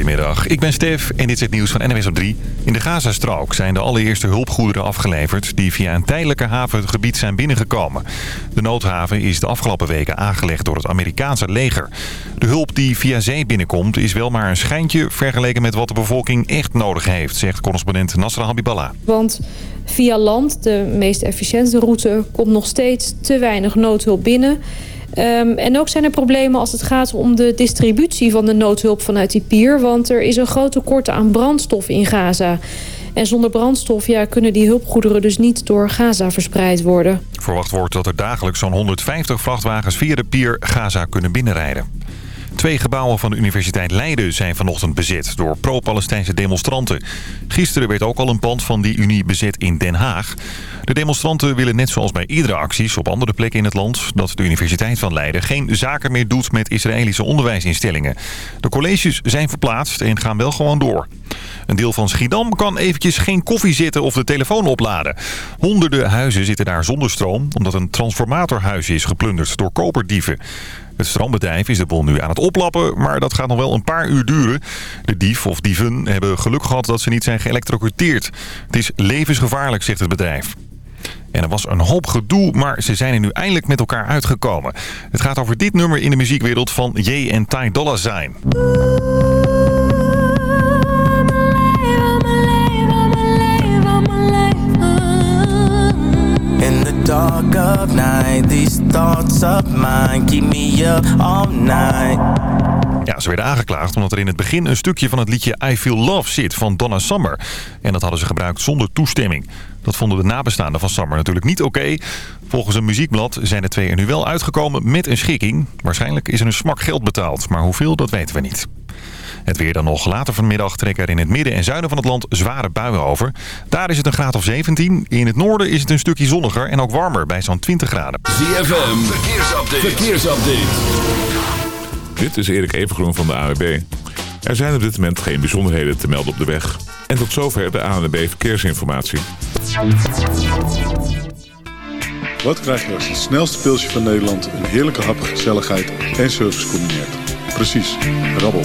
Goedemiddag, ik ben Stef en dit is het nieuws van NWS op 3. In de Gazastrook zijn de allereerste hulpgoederen afgeleverd... die via een tijdelijke haven het gebied zijn binnengekomen. De noodhaven is de afgelopen weken aangelegd door het Amerikaanse leger. De hulp die via zee binnenkomt is wel maar een schijntje... vergeleken met wat de bevolking echt nodig heeft, zegt correspondent Nasra Habiballah. Want via land, de meest efficiënte route, komt nog steeds te weinig noodhulp binnen... Um, en ook zijn er problemen als het gaat om de distributie van de noodhulp vanuit die pier. Want er is een groot tekort aan brandstof in Gaza. En zonder brandstof ja, kunnen die hulpgoederen dus niet door Gaza verspreid worden. Verwacht wordt dat er dagelijks zo'n 150 vrachtwagens via de pier Gaza kunnen binnenrijden. Twee gebouwen van de Universiteit Leiden zijn vanochtend bezet door pro-Palestijnse demonstranten. Gisteren werd ook al een pand van die Unie bezet in Den Haag. De demonstranten willen net zoals bij iedere acties op andere plekken in het land... dat de Universiteit van Leiden geen zaken meer doet met Israëlische onderwijsinstellingen. De colleges zijn verplaatst en gaan wel gewoon door. Een deel van Schiedam kan eventjes geen koffie zitten of de telefoon opladen. Honderden huizen zitten daar zonder stroom... omdat een transformatorhuis is geplunderd door koperdieven. Het strandbedrijf is de bol nu aan het oplappen, maar dat gaat nog wel een paar uur duren. De dief of dieven hebben geluk gehad dat ze niet zijn geëlectrocuteerd. Het is levensgevaarlijk, zegt het bedrijf. En er was een hoop gedoe, maar ze zijn er nu eindelijk met elkaar uitgekomen. Het gaat over dit nummer in de muziekwereld van J en Ty Dolla Sign. Night, these thoughts keep me up all night. Ja, ze werden aangeklaagd omdat er in het begin een stukje van het liedje I Feel Love zit van Donna Summer. En dat hadden ze gebruikt zonder toestemming. Dat vonden de nabestaanden van Summer natuurlijk niet oké. Volgens een muziekblad zijn de twee er nu wel uitgekomen met een schikking. Waarschijnlijk is er een smak geld betaald, maar hoeveel dat weten we niet. Het weer dan nog. Later vanmiddag trekken er in het midden en zuiden van het land zware buien over. Daar is het een graad of 17. In het noorden is het een stukje zonniger en ook warmer bij zo'n 20 graden. ZFM, verkeersupdate. verkeersupdate. Dit is Erik Evengroen van de AWB. Er zijn op dit moment geen bijzonderheden te melden op de weg. En tot zover de ANWB Verkeersinformatie. Wat krijg je als het snelste pilsje van Nederland... een heerlijke hap, gezelligheid en service combineert? Precies, rabbel.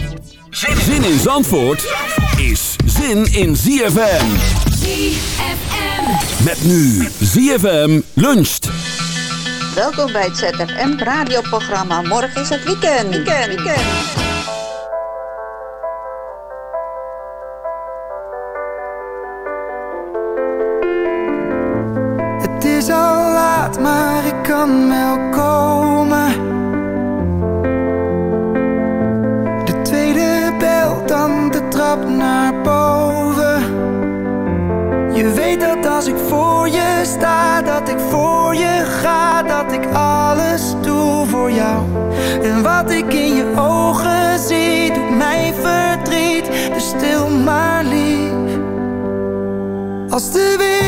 Zin in Zandvoort is zin in ZFM. ZFM. Met nu ZFM luncht. Welkom bij het ZFM radioprogramma. Morgen is het weekend. Weekend, weekend. Het is al laat, maar ik kan wel En wat ik in je ogen zie, doet mij verdriet, dus stil maar lief. Als de wereld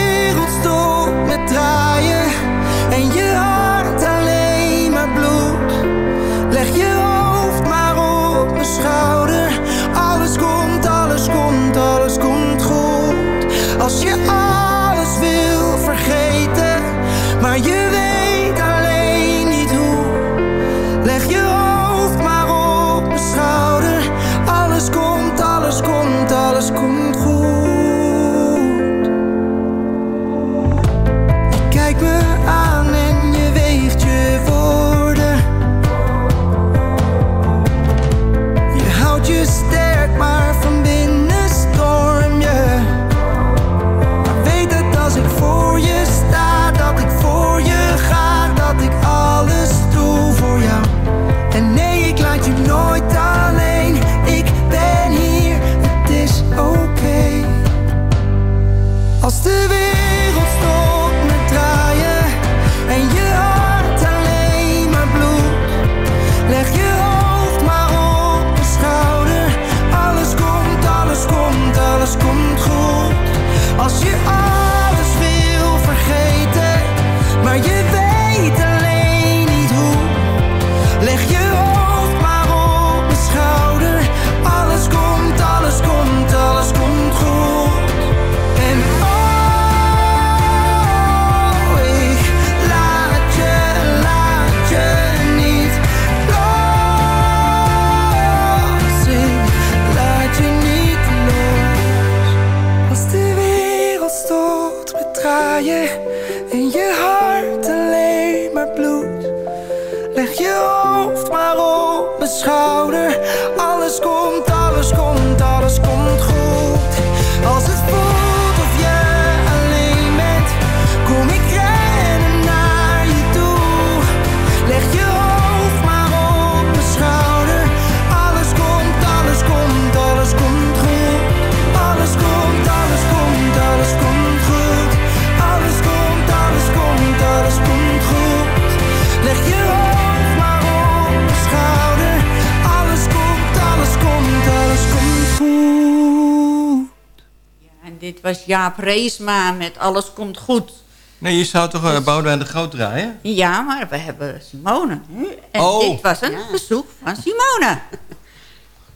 dit was Jaap Reesma met Alles Komt Goed. Nee, je zou toch uh, Boudewijn de Groot draaien? Ja, maar we hebben Simone nu. En Oh. dit was een bezoek van Simone.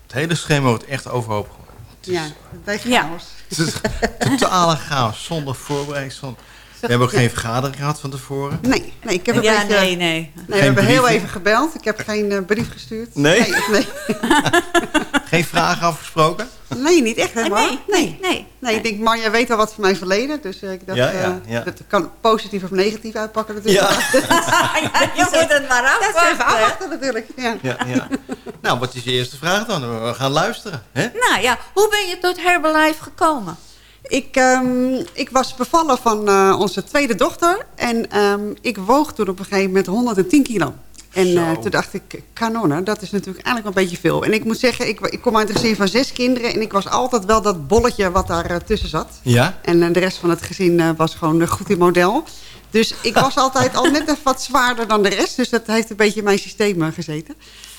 Het hele schema wordt echt overhoop gegooid. Ja, bij Ja. chaos. Het is totale chaos, zonder voorbereiding. Zonder... We hebben ook geen vergadering gehad van tevoren. Nee, nee, ik heb een Ja, beetje... nee, nee. we hebben brief, heel even gebeld. Ik heb geen eh, brief gestuurd. Nee? Nee, nee. Geen vragen afgesproken? Nee, niet echt helemaal. nee, nee, nee. Nee, ik denk, Marja weet wel wat van mijn verleden. Dus eh, ik dacht, Ja, ja, eh, ja. dat kan positief of negatief uitpakken natuurlijk. Ja. ja, je moet het maar Dat is even afwachten. afwachten natuurlijk. Ja. Ja, ja. Nou, wat is je eerste vraag dan? We gaan luisteren. Hè? Nou ja, hoe ben je tot Herbalife gekomen? Ik, ehm, ik was bevallen van eh, onze tweede dochter. En ehm, ik woog toen op een gegeven moment 110 kilo. En eh, toen dacht ik, kanonnen, dat is natuurlijk eigenlijk wel een beetje veel. En ik moet zeggen, ik, ik kom uit een gezin van zes kinderen. En ik was altijd wel dat bolletje wat daar eh, tussen zat. Ja? En eh, de rest van het gezin was gewoon goed in model. Dus ik was altijd al net even wat zwaarder dan de rest. Dus dat heeft een beetje in mijn systeem gezeten.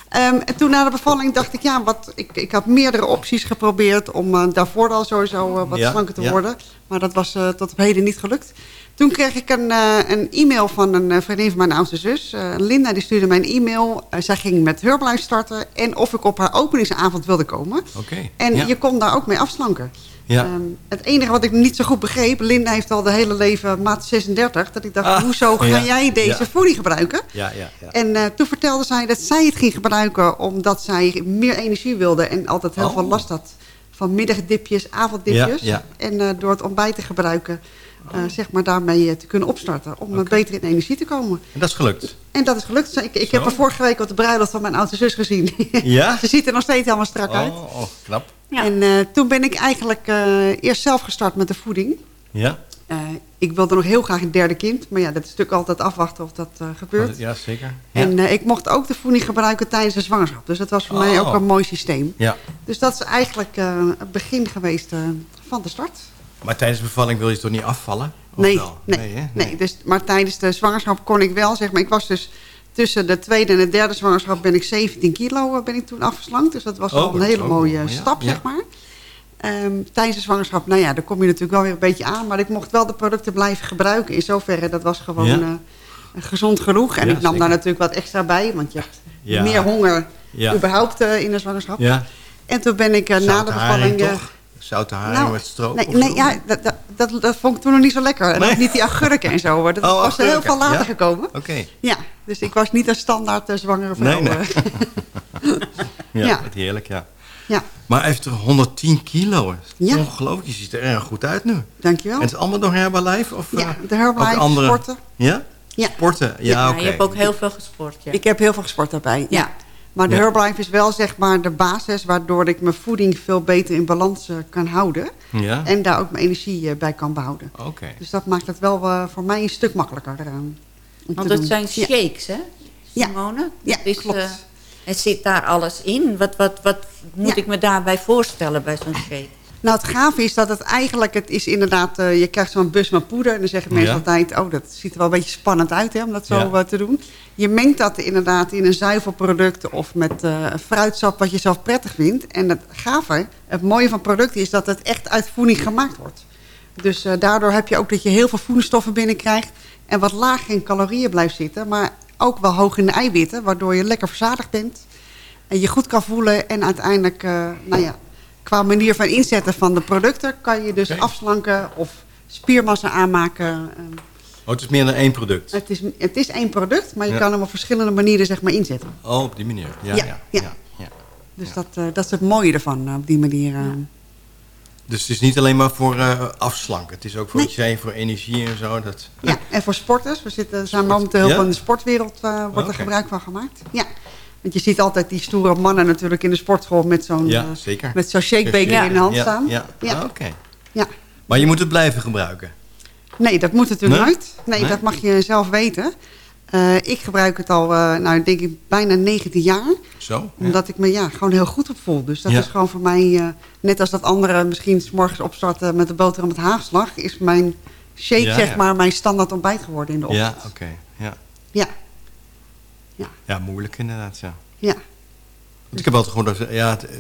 Ehm, en toen na de bevalling dacht ik, ja, wat, ik, ik had meerdere opties geprobeerd... om daarvoor al sowieso wat Ja, slanker te ja. worden. Maar dat was tot op heden niet gelukt. Toen kreeg ik een, eh, een e-mail van een eh, vriendin van mijn oudste zus. Eh, Linda die stuurde mij een e-mail. Zij ging met Herbalife starten. En of ik op haar openingsavond wilde komen. Oké. En ja. je kon daar ook mee afslanken. Ja. Ehm, het enige wat ik niet zo goed begreep... Linda heeft al de hele leven maat 36. Dat ik dacht, Ah, hoezo ga ja, jij deze ja. voeding gebruiken? Ja, ja, ja. En toen vertelde zij dat zij het ging gebruiken... omdat zij meer energie wilde... en altijd heel Oh. veel last had van middagdipjes, avonddipjes. En door het ontbijt te gebruiken... eh, zeg maar daarmee eh, te kunnen opstarten... om eh, beter in energie te komen. En dat is gelukt. En dat is gelukt. Ik, ik heb haar vorige week op de bruiloft van mijn oudste zus gezien. Ja? Ze ziet er nog steeds helemaal strak uit. Oh, oh, knap. Ja. En eh, toen ben ik eigenlijk eh, eerst zelf gestart met de voeding. Ja? Eh, ik wilde nog heel graag een derde kind. Maar ja, dat is natuurlijk altijd afwachten of dat eh, gebeurt. Ja, zeker. Ja. En eh, ik mocht ook de voeding gebruiken tijdens de zwangerschap. Dus dat was voor mij Oh. ook een mooi systeem. ja. Dus dat is eigenlijk eh, het begin geweest van de start. Maar tijdens de bevalling wil je toch niet afvallen? Nee, wel? nee, hè? nee. Dus, maar tijdens de zwangerschap kon ik wel, zeg maar. Ik was dus tussen de tweede en de derde zwangerschap ben ik 17 kilo eh, ben ik toen afgeslankt. Dus dat was Oh, al een hele mooie wel, stap, ja. zeg maar. Ehm, tijdens de zwangerschap, nou ja, daar kom je natuurlijk wel weer een beetje aan. Maar ik mocht wel de producten blijven gebruiken. In zoverre, dat was gewoon Ja. eh, gezond genoeg. En Ja, ik nam zeker. daar natuurlijk wat extra bij. Want je hebt Ja. meer honger überhaupt eh, in de zwangerschap. Ja. En toen ben ik na de haring, bevalling... Zoute haring nou, met stroop Nee, nee ja, dat, dat, dat, vond ik toen nog niet zo lekker. En Nee. ook niet die agurken en zo. hoor. Dat Oh, was er heel veel later ja? gekomen. Oké. Ja, dus ik was niet een standaard eh, zwangere vrouw. Nee, nee. eh. Ja, Ja. wat heerlijk, ja. ja, Maar even terug, 110 kilo. Ja. Ongelooflijk, je ziet er erg goed uit nu. dankjewel. En het is allemaal door Herbalife? Of, Ja, eh, de Herbalife, ook andere... sporten. Ja? Ja. Sporten, ja, Ja, oké. je hebt ook heel veel gesport, ja. Ik heb heel veel gesport daarbij. Ja. Ja. Maar de Ja. Herbalife is wel zeg maar de basis... waardoor ik mijn voeding veel beter in balans eh, kan houden. Ja? En daar ook mijn energie eh, bij kan behouden. Oké. Dus dat maakt het wel eh, voor mij een stuk makkelijker. Want het doen. zijn Ja. shakes, hè, Ja. Simone? Ja, is, klopt. het zit daar alles in. Wat, wat, wat moet Ja. ik me daarbij voorstellen bij zo'n shake? Nou, het gave is dat het eigenlijk, het is inderdaad, eh, je krijgt zo'n bus met poeder. En dan zeggen mensen Ja. altijd, oh, dat ziet er wel een beetje spannend uit hè, om dat zo Ja. eh, te doen. Je mengt dat inderdaad in een zuivelproduct of met een fruitsap wat je zelf prettig vindt. En het gave, het mooie van producten is dat het echt uit voeding gemaakt wordt. Dus daardoor heb je ook dat je heel veel voedingsstoffen binnenkrijgt. En wat laag in calorieën blijft zitten, maar ook wel hoog in de eiwitten. Waardoor je lekker verzadigd bent. En je goed kan voelen en uiteindelijk, nou ja, qua manier van inzetten van de producten... kan je dus afslanken of spiermassa aanmaken. Eh, Oh, het is meer dan één product. het, is, het is één product, maar je Ja. kan hem op verschillende manieren zeg maar, inzetten. Oh, op die manier. Ja, Ja, ja. ja. Dus Ja. dat, eh, dat is het mooie ervan, eh, op die manier. eh. Dus het is niet alleen maar voor eh, afslanken. Het is ook voor, Nee. wat je zei, voor energie en zo. Dat, Ja, en voor sporters. We zitten, zijn momenteel heel in de sportwereld eh, wordt er gebruik van gemaakt. Ja. Want je ziet altijd die stoere mannen natuurlijk in de sportschool met zo'n ja, eh, met zo'n shakebeker Ja. in de hand ja, staan. Ja, Ja. Ah, oké. Ja. Maar je moet het blijven gebruiken. Nee, dat moet natuurlijk Nee? Nee, Nee? dat mag je zelf weten. Eh, ik gebruik het al, eh, nou denk ik, bijna 19 jaar. Zo? Ja. Omdat ik me ja, gewoon heel goed op voel. Dus dat Ja. is gewoon voor mij, net als dat anderen misschien 's morgens opstarten met de boterham met haagslag, is mijn shake Ja, zeg maar mijn standaard ontbijt geworden in de ochtend. Ja, oké. Ja. Ja, ja, moeilijk inderdaad, ja. ja. Want ik heb altijd gehoord dat ja, eh,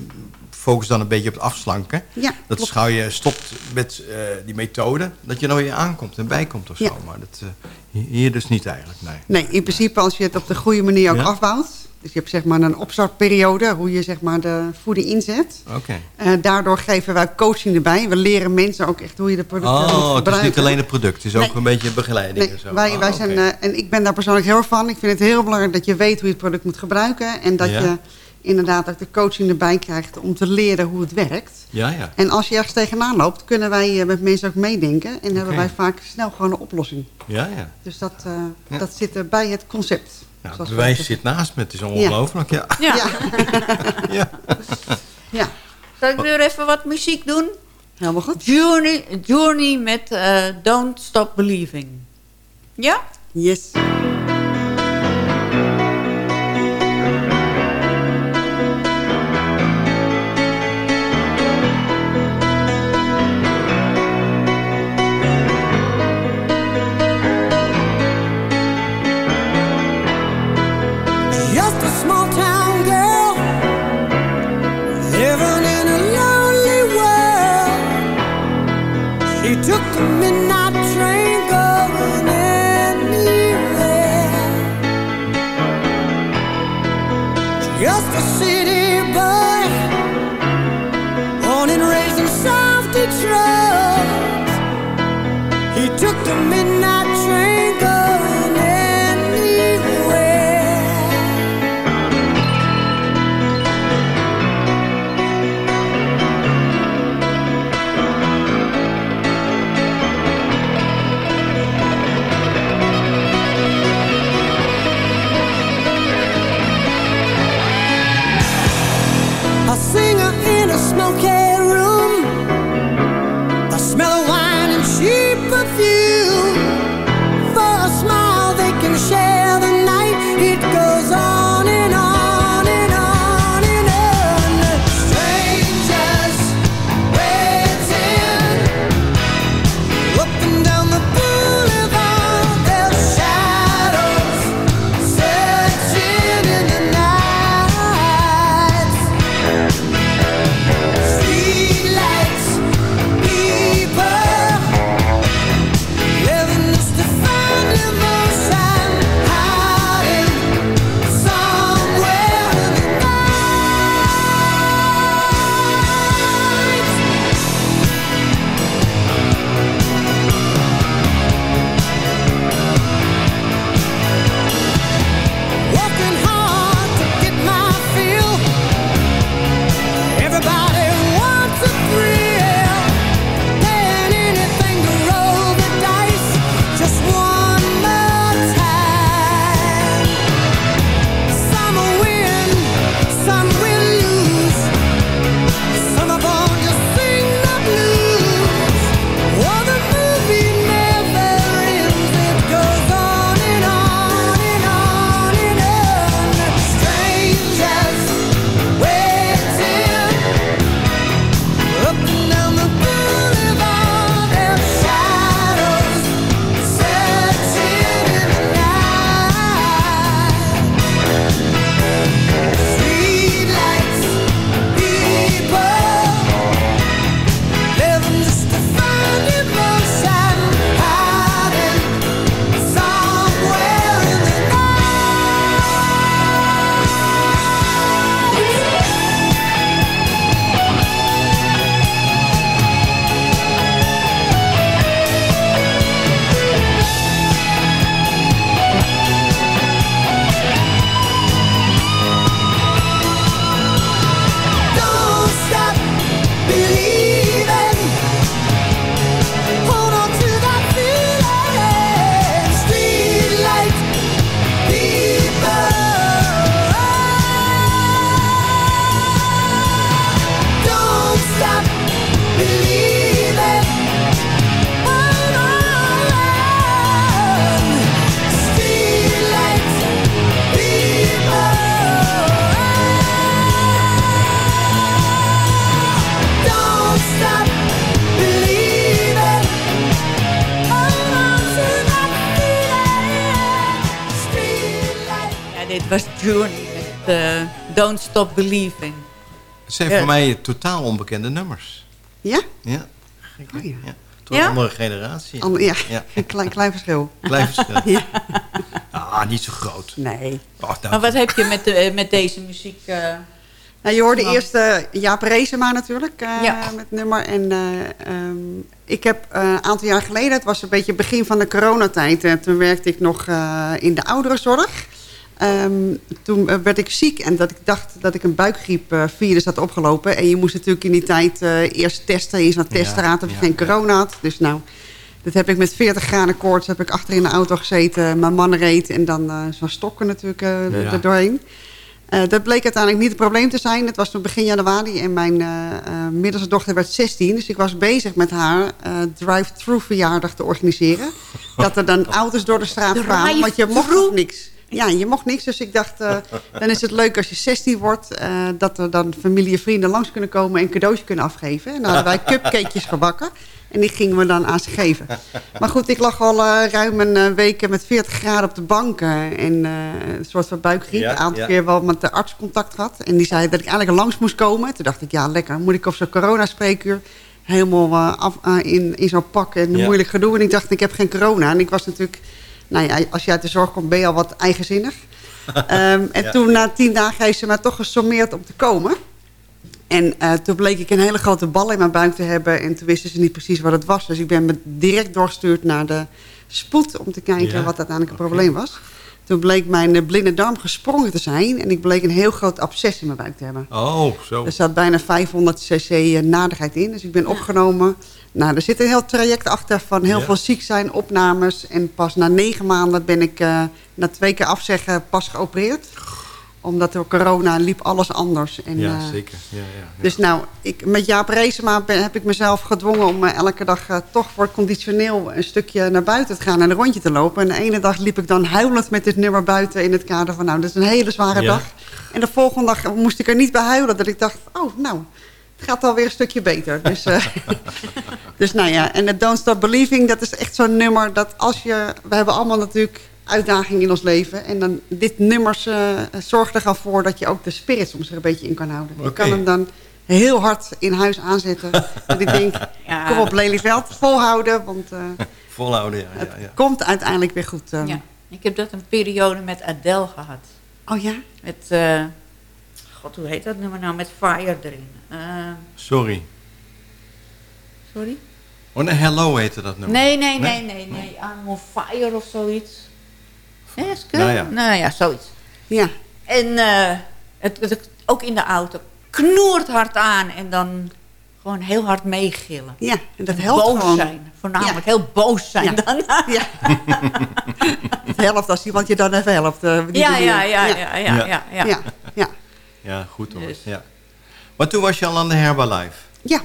focus dan een beetje op het afslanken. Ja, dat klopt. als gauw je stopt met eh, die methode, dat je dan weer aankomt en bijkomt of zo. Ja. Maar dat, eh, hier dus niet eigenlijk, nee. Nee, in principe als je het op de goede manier ook Ja? afbouwt. Dus je hebt zeg maar een opstartperiode, hoe je zeg maar de voeding inzet. Oké. Daardoor geven wij coaching erbij. We leren mensen ook echt hoe je de producten moet Oh, het is niet alleen het product, het is ook een beetje begeleiding Nee, en zo. wij, Ah, wij zijn, eh, en ik ben daar persoonlijk heel erg van. Ik vind het heel belangrijk dat je weet hoe je het product moet gebruiken. En dat Ja. je inderdaad ook de coaching erbij krijgt om te leren hoe het werkt. Ja, ja. En als je ergens tegenaan loopt, kunnen wij eh, met mensen ook meedenken. En hebben wij vaak snel gewoon een oplossing. Ja, ja. Dus dat, eh, Ja. dat zit er bij het concept. Ja, het bewijs zit naast me, het is ongelooflijk. Ja. Ja. Ja. Ja. Zal ik weer even wat muziek doen? Helemaal goed. Journey, Journey met eh, Don't Stop Believing. Ja? Yes. Just a city boy, Stop Believing. Het zijn voor mij totaal onbekende nummers. Ja? Ja. Gek? Oh, ja. Ja? een andere generatie. Ander- ja, Ja. een klein, klein verschil. Klein verschil. Ja. Ah, niet zo groot. Nee. Oh, Maar wat heb je met, de, eh, met deze muziek? eh? Nou, je hoorde eerst eh Jaap Reesema natuurlijk eh, Ja. met nummer. En eh, ehm, ik heb eh, een aantal jaar geleden, het was een beetje begin van de coronatijd. toen werkte ik nog eh, in de ouderenzorg. Ehm, toen eh, werd ik ziek en dat ik dacht dat ik een buikgriepvirus had opgelopen. En je moest natuurlijk in die tijd eh, eerst testen zo'n Ja, testraad of je ja, geen ja. corona had. Dus nou, dat heb ik met 40 graden koorts heb ik achter in de auto gezeten. Mijn man reed en dan eh, zo'n stokken natuurlijk eh, Ja. er doorheen. Eh, dat bleek uiteindelijk niet het probleem te zijn. Het was toen begin januari en mijn eh, eh, middelste dochter werd 16. Dus ik was bezig met haar eh, drive-thru verjaardag te organiseren. Dat er dan auto's door de straat kwamen, want je mocht nog niks. Ja, je mocht niks. Dus ik dacht, eh, dan is het leuk als je 16 wordt... eh, dat er dan familie en vrienden langs kunnen komen en een cadeautje kunnen afgeven. En dan hadden wij cupcakejes gebakken. En die gingen we dan aan ze geven. Maar goed, ik lag al eh, ruim een week met 40 graden op de bank. en een soort van buikgriep. Ja, een aantal ja. keer wel met de arts contact gehad. En die zei dat ik eigenlijk langs moest komen. Toen dacht ik, ja lekker. Moet ik op zo'n coronaspreekuur helemaal af, in, in zo'n pak en Ja. moeilijk gedoe. En ik dacht, ik heb geen corona. En ik was natuurlijk... Nou ja, als je uit de zorg komt, ben je al wat eigenzinnig. Ehm, en Ja. toen na tien dagen heeft ze mij toch gesommeerd om te komen. En eh, toen bleek ik een hele grote bal in mijn buik te hebben. En toen wisten ze niet precies wat het was. Dus ik ben me direct doorgestuurd naar de spoed... om te kijken Ja, wat uiteindelijk het probleem was. Toen bleek mijn eh, blinde darm gesprongen te zijn. En ik bleek een heel groot absces in mijn buik te hebben. Oh, zo. Er zat bijna 500 cc eh, nadigheid in. Dus ik ben opgenomen. Nou, er zit een heel traject achter van heel Ja. veel ziek zijn, opnames. En pas na negen maanden ben ik eh, na twee keer afzeggen pas geopereerd. Omdat door corona liep alles anders. En, ja, eh, zeker. Ja, ja, ja. Dus nou, ik, met Jaap Reesema heb ik mezelf gedwongen om eh, elke dag toch voor conditioneel een stukje naar buiten te gaan en een rondje te lopen. En de ene dag liep ik dan huilend met dit nummer buiten in het kader van nou, dat is een hele zware Ja. dag. En de volgende dag moest ik er niet bij huilen. Dat ik dacht, oh nou, het gaat alweer een stukje beter. Dus, eh, dus nou ja, en het Don't Stop Believing, dat is echt zo'n nummer dat als je... We hebben allemaal natuurlijk uitdagingen in ons leven. En dan dit nummers eh zorgt er al voor dat je ook de spirit soms er een beetje in kan houden. Je kan hem dan heel hard in huis aanzetten. dat ik denk, Ja. kom op Lelyveld, volhouden. Want eh, Volhouden, ja. het ja, ja. komt uiteindelijk weer goed. eh. Ja. Ik heb dat een periode met Adele gehad. Oh ja? Met, eh, god, hoe heet dat nummer nou? Met Fire erin. Eh, Sorry. sorry? Oh, nee, Hello heette dat nummer. Nee, nee, nee, nee, nee. I'm on fire of zoiets. Nee, is het Nou ja. Nou ja, zoiets. Ja. En eh, het, het- ook in de auto. Knoert hard aan en dan gewoon heel hard meegillen. Ja, en dat En helpt boos gewoon. zijn. Voornamelijk Ja. heel boos zijn Ja. dan. Ja. het helpt als iemand je dan even helpt. eh, die Ja, ja, ja, ja, ja, ja. ja. ja. Ja, goed hoor. Dus. Ja. Maar toen was je al aan de Herbalife. Ja,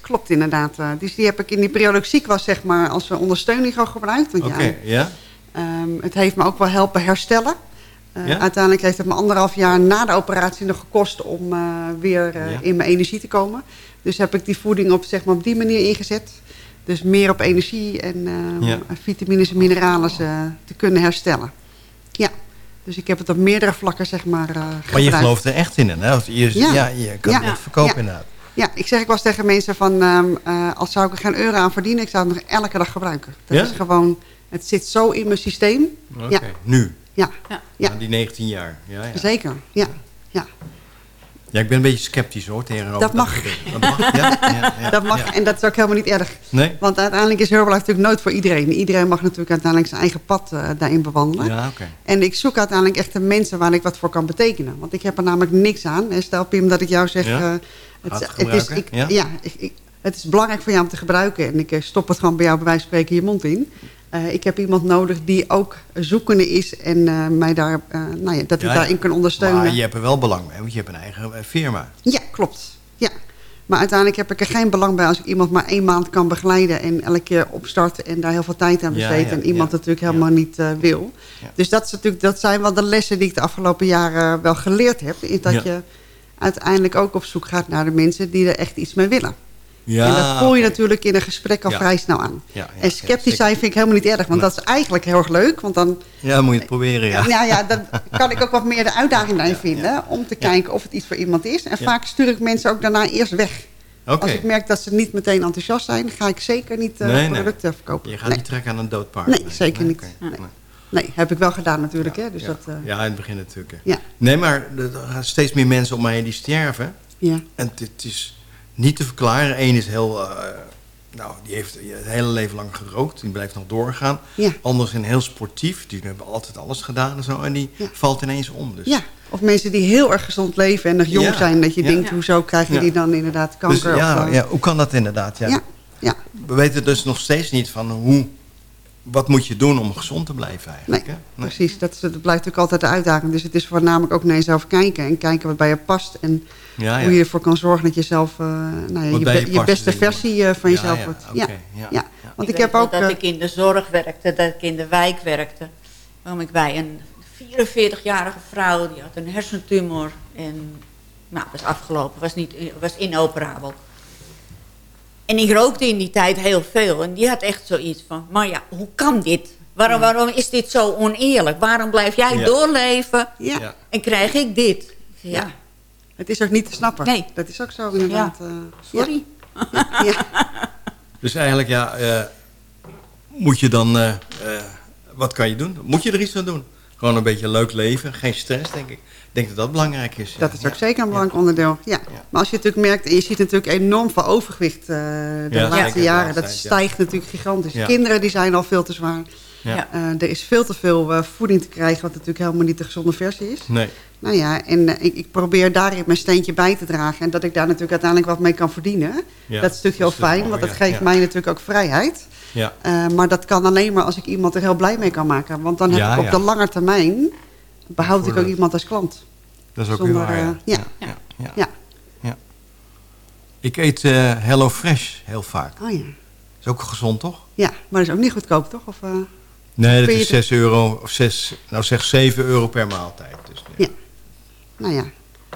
klopt inderdaad. eh. Dus die heb ik in die periode ik ziek was, zeg maar, als ondersteuning gewoon gebruikt. Oké, ja, ja? ehm, het heeft me ook wel helpen herstellen. Eh, Ja? Uiteindelijk heeft het me anderhalf jaar na de operatie nog gekost om eh, weer Ja. in mijn energie te komen. Dus heb ik die voeding op, zeg maar, op die manier ingezet. Dus meer op energie en eh, Ja. vitamines en mineralen te kunnen herstellen. Ja, dus ik heb het op meerdere vlakken, zeg maar, eh Maar je gebruikt. gelooft er echt in, hè? Als Je, ja. Ja. je kan Ja. het verkopen Ja. inderdaad. Ja, ik zeg ik was tegen mensen van, eh, als zou ik er geen euro aan verdienen, ik zou het nog elke dag gebruiken. Dat Ja? is gewoon, het zit zo in mijn systeem. Oké, Ja, nu. ja, Ja. Ja. Na die 19 jaar. Ja, ja. zeker. Ja, ja. Ja, ik ben een beetje sceptisch hoor, tegenover Dat mag. Dat mag, ja? ja, ja dat mag en dat is ook helemaal niet erg. Nee? Want uiteindelijk is Herbalife natuurlijk nooit voor iedereen. Iedereen mag natuurlijk uiteindelijk zijn eigen pad eh, daarin bewandelen. Ja, oké. En ik zoek uiteindelijk echt de mensen waar ik wat voor kan betekenen. Want ik heb er namelijk niks aan. En Stel Pim dat ik jou zeg... Ja? eh, het het, het, is, ik, Ja? ik, ik- het is belangrijk voor jou om te gebruiken. En ik eh, stop het gewoon bij jou bij wijze van spreken je mond in. Eh, ik heb iemand nodig die ook zoekende is. En eh, mij daar, eh, nou ja, dat ik daarin kan ondersteunen. Maar je hebt er wel belang bij, want je hebt een eigen firma. Ja, klopt. Ja. Maar uiteindelijk heb ik er geen belang bij als ik iemand maar één maand kan begeleiden en elke keer opstart en daar heel veel tijd aan besteed ja, en iemand natuurlijk helemaal niet wil. Dus dat, is natuurlijk, dat zijn wel de lessen die ik de afgelopen jaren wel geleerd heb. Is dat je uiteindelijk ook op zoek gaat naar de mensen die er echt iets mee willen. Ja, en dat voel je natuurlijk in een gesprek al Ja. vrij snel aan. Ja, ja, en sceptisch ja, zijn vind ik helemaal niet erg, want dat is eigenlijk heel erg leuk. Want dan, Ja, moet je het proberen, ja. nou ja, dan kan ik ook wat meer de uitdaging daarin vinden. Om te kijken of het iets voor iemand is. En Ja. vaak stuur ik mensen ook daarna eerst weg. Als ik merk dat ze niet meteen enthousiast zijn, ga ik zeker niet eh, Nee, nee. producten verkopen. Je gaat niet trekken aan een dood paard. Nee, zeker niet. Nee. heb ik wel gedaan natuurlijk. Hè, dus ja. dat, eh, ja, in het begin natuurlijk. Ja. Nee, maar er er gaan steeds meer mensen om mij heen die sterven. Ja. En het is niet te verklaren. Eén is heel... eh, nou, die heeft het hele leven lang gerookt. Die blijft nog doorgaan. Ja. Anderen zijn heel sportief. Die hebben altijd alles gedaan en zo. En die Ja. valt ineens om. Dus. ja, of mensen die heel erg gezond leven en nog jong Ja. zijn. Dat je denkt, hoezo krijgen die dan inderdaad kanker? Dus ja, of, ja, hoe kan dat inderdaad? Ja, ja. We weten dus nog steeds niet van hoe... Wat moet je doen om gezond te blijven eigenlijk? Nee, hè? precies. Dat, is, dat blijft natuurlijk altijd de uitdaging. Dus het is voornamelijk ook naar jezelf kijken. En kijken wat bij je past. En Ja, ja. hoe je ervoor kan zorgen dat je zelf... eh, nou ja, je, je beste versie eh, van jezelf ja, wordt. ja. ja, Ja. Want ik, heb ook... dat eh, ik in de zorg werkte, dat ik in de wijk werkte. kwam ik bij een 44-jarige vrouw, die had een hersentumor. En nou, dat is afgelopen, was, niet, was inoperabel. En ik rookte in die tijd heel veel. En die had echt zoiets van, maar ja, hoe kan dit? Waarom, waarom is dit zo oneerlijk? Waarom blijf jij Ja. doorleven Ja. Ja. en krijg ik dit? Ja. Ja, Het is ook niet te snappen. Nee. Dat is ook zo inderdaad. eh, sorry. Ja. Ja. Dus eigenlijk, ja, eh, moet je dan... eh, eh, wat kan je doen? Moet je er iets aan doen? Gewoon een beetje leuk leven, geen stress, denk ik. Ik denk dat dat belangrijk is. ja. Dat is ook Ja. zeker een belangrijk onderdeel. Ja. Maar als je natuurlijk merkt, en je ziet natuurlijk enorm veel overgewicht eh, de Ja, laatste zeker, de jaren. laatste Dat stijgt natuurlijk gigantisch. Ja. Kinderen die zijn al veel te zwaar. Ja. Eh, er is veel te veel eh, voeding te krijgen, wat natuurlijk helemaal niet de gezonde versie is. Nee. Nou ja, en ik, ik probeer daarin mijn steentje bij te dragen. En dat ik daar natuurlijk uiteindelijk wat mee kan verdienen. Ja, dat is natuurlijk heel fijn, mooi, want dat ja, geeft ja. mij natuurlijk ook vrijheid. Ja. Eh, maar dat kan alleen maar als ik iemand er heel blij mee kan maken. Want dan heb Ja, ik op ja. de lange termijn... behoud ik ook iemand als klant. Dat is ook Zonder, weer waar, ja. eh, ja. Ja, ja, Ja. ja. Ik eet eh Hello Fresh heel vaak. Oh ja. Is ook gezond, toch? Ja, maar dat is ook niet goedkoop, toch? Of, eh, Nee, dat is 6 euro, of 6, nou zeg 7 euro per maaltijd. Dus, Ja. Nou ja.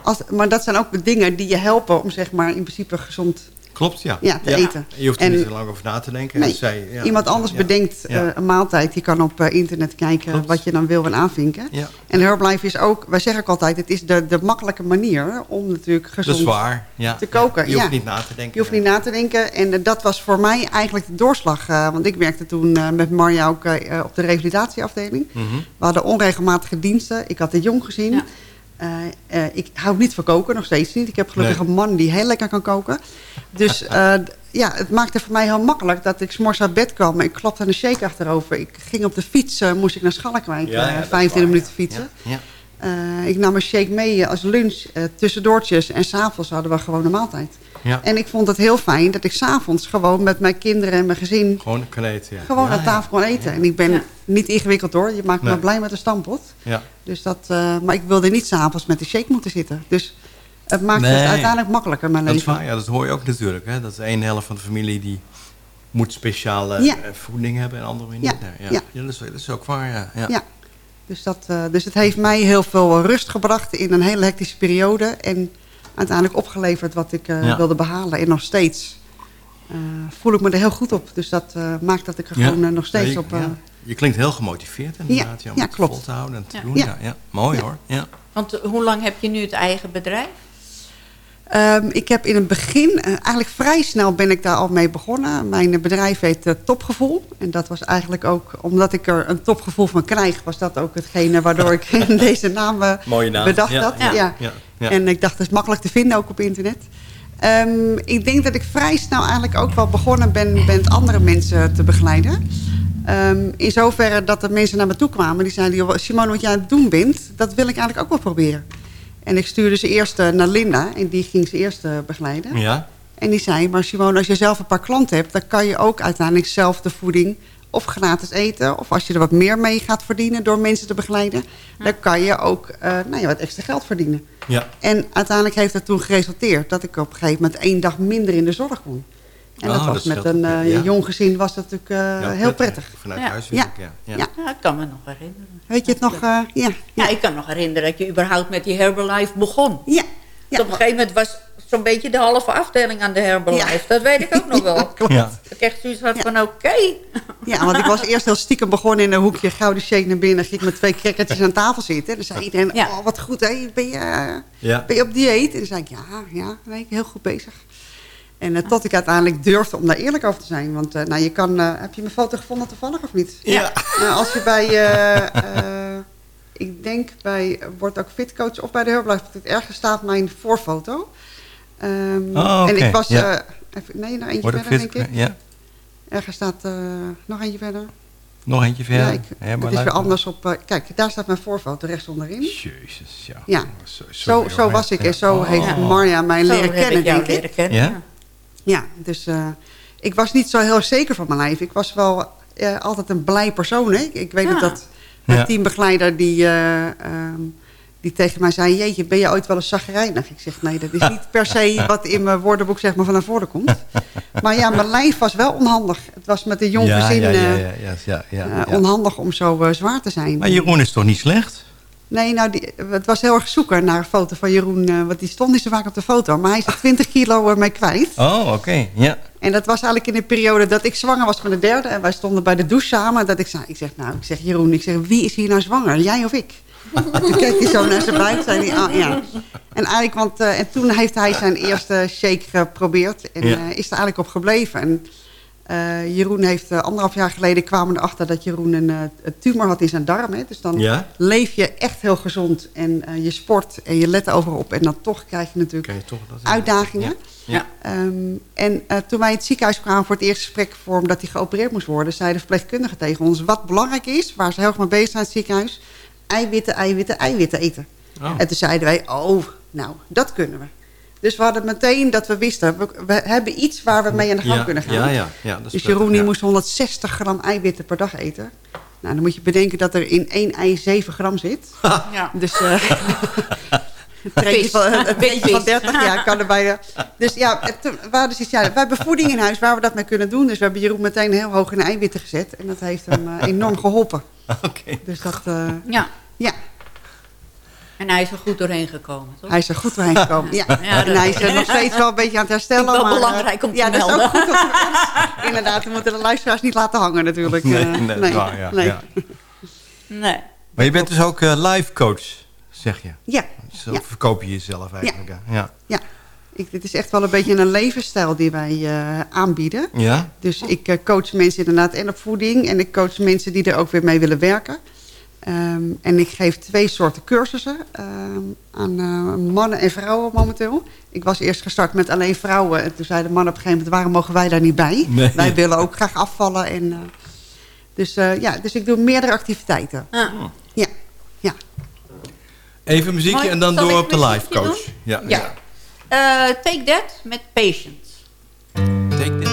Als, maar dat zijn ook de dingen die je helpen om zeg maar in principe gezond Klopt, ja. Ja, te eten. Je hoeft er En- niet lang over na te denken. Nee, zij- ja, iemand anders ja. bedenkt Ja. eh, een maaltijd. Je kan op eh, internet kijken Klopt. wat je dan wil en aanvinken. Ja. En Herbalife is ook, wij zeggen ook altijd, het is de, de makkelijke manier om natuurlijk gezond waar. Te koken. Je hoeft Ja. niet na te denken. Je hoeft niet na te denken. En eh, dat was voor mij eigenlijk de doorslag. eh, want ik werkte toen eh, met Marja ook eh, op de revalidatieafdeling. Mhm. We hadden onregelmatige diensten. Ik had het jong gezien. Eh, eh, ik hou niet van koken, nog steeds niet. Ik heb gelukkig Nee. een man die heel lekker kan koken. Dus eh, ja, het maakte voor mij heel makkelijk dat ik s'morgens uit bed kwam. Ik klapte een shake achterover. Ik ging op de fiets, eh, moest ik naar Schalkwijk, Ja, ja, eh, dat is 25 waar, minuten ja. fietsen. Ja. Eh, ik nam een shake mee als lunch, eh, tussendoortjes. En s'avonds hadden we gewoon een maaltijd. Ja. En ik vond het heel fijn dat ik s'avonds gewoon met mijn kinderen en mijn gezin... Gewoon kan eten, ja. gewoon Ja, aan ja. tafel kon eten. En ik ben niet ingewikkeld hoor. Je maakt me Nee. blij met een stampot. Ja. Dus dat, eh, maar ik wilde niet s'avonds met de shake moeten zitten. Dus het maakt Nee. het uiteindelijk makkelijker, mijn Dat is leven. waar, ja, dat hoor je ook natuurlijk. Hè? Dat de ene helft van de familie die moet speciale Ja. eh, voeding hebben en de andere weer niet. Ja, ja. ja. dat, is, dat is ook waar, ja. ja. Ja. Dus, dat, eh, dus het heeft mij heel veel rust gebracht in een hele hectische periode. En uiteindelijk opgeleverd wat ik eh, Ja. wilde behalen. En nog steeds eh, voel ik me er heel goed op. Dus dat eh, maakt dat ik er Ja. gewoon eh, nog steeds Ja, je, op... eh, ja. Je klinkt heel gemotiveerd inderdaad. Ja, om ja, het klopt. vol te houden en te Ja. doen. Ja. Ja. Ja, Mooi Ja. hoor. Ja. Want eh, hoe lang heb je nu het eigen bedrijf? Ehm, ik heb in het begin, eh, eigenlijk vrij snel ben ik daar al mee begonnen. Mijn bedrijf heet eh, Topgevoel. En dat was eigenlijk ook, omdat ik er een topgevoel van krijg... was dat ook hetgene waardoor ik deze naam, eh, Mooie naam. bedacht Ja, had. ja, Ja. ja, ja. En ik dacht, dat is makkelijk te vinden ook op internet. Ehm, ik denk dat ik vrij snel eigenlijk ook wel begonnen ben... met andere mensen te begeleiden. Ehm, in zoverre dat er mensen naar me toe kwamen... die zeiden, Simone, wat jij aan het doen bent... dat wil ik eigenlijk ook wel proberen. En ik stuurde ze eerst eh, naar Linda en die ging ze eerst eh, begeleiden. Ja. En die zei, maar Simone, als je zelf een paar klanten hebt... dan kan je ook uiteindelijk zelf de voeding of gratis eten... of als je er wat meer mee gaat verdienen door mensen te begeleiden... dan kan je ook eh, nou ja, wat extra geld verdienen. Ja. En uiteindelijk heeft dat toen geresulteerd... dat ik op een gegeven moment één dag minder in de zorg kon. En Oh, dat was dat met een eh, ja. jong gezin was dat natuurlijk eh, Ja, heel prettig. Vanuit Ja. huis Ja. natuurlijk, ja. ja. Ja. Ja, ik kan me nog herinneren. Weet je het nog? eh, ja. Ja, ik kan nog herinneren dat je überhaupt met die Herbalife begon. Ja. Op een gegeven moment was zo'n beetje de halve afdeling aan de herbeleid. Dat weet ik ook nog wel. Ja. Ik echt zoiets had van, oké. Ja, want ik was eerst heel stiekem begonnen in een hoekje gouden shake naar binnen. Ging ik met twee crackertjes aan tafel zitten. En dan zei iedereen, Ja. oh wat goed, hè? Ben, je, Ja. ben je op dieet? En dan zei ik, ja, ja, ben ik heel goed bezig. En eh, tot ik uiteindelijk durfde om daar eerlijk over te zijn. Want eh, nou, je kan, eh, heb je mijn foto gevonden toevallig of niet? Ja. Nou, als je bij, eh, eh, ik denk bij eh, Word ook Fitcoach of bij de Herbalife, ergens staat mijn voorfoto. Ehm, Oh, En ik was, ja. eh, even, nee, nog eentje Wordt verder fit, denk ik. ja. Ergens staat eh, nog eentje verder. Nog eentje verder. Ja, ik, Ja, het maar is weer anders op... eh, kijk, daar staat mijn voorfoto rechts onderin. Jezus, ja. Ja, Zo- zo, sorry, zo hoor. was ik en zo Oh. heeft Marja mij leren kennen, denk ik. leren kennen. Ja? Ja, dus eh, ik was niet zo heel zeker van mijn lijf. Ik was wel eh, altijd een blij persoon. Hè? Ik, ik weet Ja. dat mijn Ja. teambegeleider die, eh, ehm, die tegen mij zei... Jeetje, ben je ooit wel eens zagrijnig? Ik zeg, nee, dat is niet per se wat in mijn woordenboek zeg maar, van naar voren komt. Maar ja, mijn lijf was wel onhandig. Het was met een jong gezin ja, ja, ja, ja, ja, ja, ja. onhandig om zo zwaar te zijn. Maar Jeroen is toch niet slecht? Nee, nou, die, het was heel erg zoeken naar een foto van Jeroen. eh, want die stond niet zo vaak op de foto. Maar hij is er 20 kilo mee kwijt. Oh, oké. Ja. En dat was eigenlijk in de periode dat ik zwanger was van de derde. En wij stonden bij de douche samen. Dat ik zei, ik zeg, nou, ik zeg Jeroen, ik zeg, wie is hier nou zwanger? Jij of ik? En toen keek hij zo naar zijn buik. Zei hij, ah, ja. En, eigenlijk, want, eh, en toen heeft hij zijn eerste shake geprobeerd. En Ja. is er eigenlijk op gebleven. En eh, Jeroen heeft eh, anderhalf jaar geleden kwamen erachter dat Jeroen een, eh, een tumor had in zijn darm. Hè. Dus dan Ja? leef je echt heel gezond. En je sport en je let overal op. En dan toch krijg je natuurlijk Kan je toch dat uitdagingen. Ja. Ehm, en toen wij in het ziekenhuis kwamen voor het eerste gesprek voor omdat hij geopereerd moest worden, zei de verpleegkundige tegen ons wat belangrijk is, waar ze heel erg mee bezig zijn in het ziekenhuis, eiwitten, eiwitten, eiwitten eten. Oh. En toen zeiden wij, oh, nou, dat kunnen we. Dus we hadden meteen dat we wisten, we, we hebben iets waar we mee aan de gang Ja, kunnen gaan. ja, ja, ja, dat is dus Jeroen die ja. moest 160 gram eiwitten per dag eten. Nou, dan moet je bedenken dat er in één ei 7 gram zit. Ja. Dus eh van, het treintje van 30 jaar kan erbij. eh. Dus ja, het, we hadden zoiets, ja, we hebben voeding in huis waar we dat mee kunnen doen. Dus we hebben Jeroen meteen heel hoog in de eiwitten gezet. En dat heeft hem eh, enorm geholpen. Oké. Dus dat, eh, Ja. ja, En hij is er goed doorheen gekomen, toch? hij is er goed doorheen gekomen. Ja. Ja, dat- en hij is er nog steeds wel een beetje aan het herstellen. Vind ik wel maar, eh, belangrijk om te ja, dat is melden. ook goed. Dat inderdaad, we moeten de luisteraars niet laten hangen natuurlijk. Nee, Eh, nee, dat is waar, ja, nee. ja. Nee. Maar je bent dus ook eh, life coach, zeg je. Ja. Zo Ja. verkoop je jezelf eigenlijk. Ja. Ja. Ja, ik, dit is echt wel een beetje een levensstijl die wij eh, aanbieden. ja? Dus ik eh, coach mensen inderdaad en op voeding. En ik coach mensen die er ook weer mee willen werken. Ehm, en ik geef twee soorten cursussen ehm, aan eh, mannen en vrouwen momenteel. Ik was eerst gestart met alleen vrouwen. En toen zeiden mannen op een gegeven moment, waarom mogen wij daar niet bij? Nee. Wij willen ook graag afvallen. En, eh, dus, eh, ja, dus ik doe meerdere activiteiten. Ah. Ja, ja. Even muziekje en dan door op de life coach. doen? Ja. Ja. Eh, take that met patience. Take this.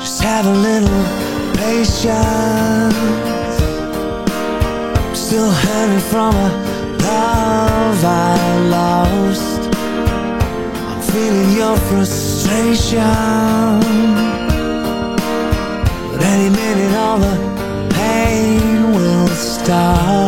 Just have a little patience. I'm still hurting from a love I lost. I'm feeling your frustration. But any minute, all the pain will stop.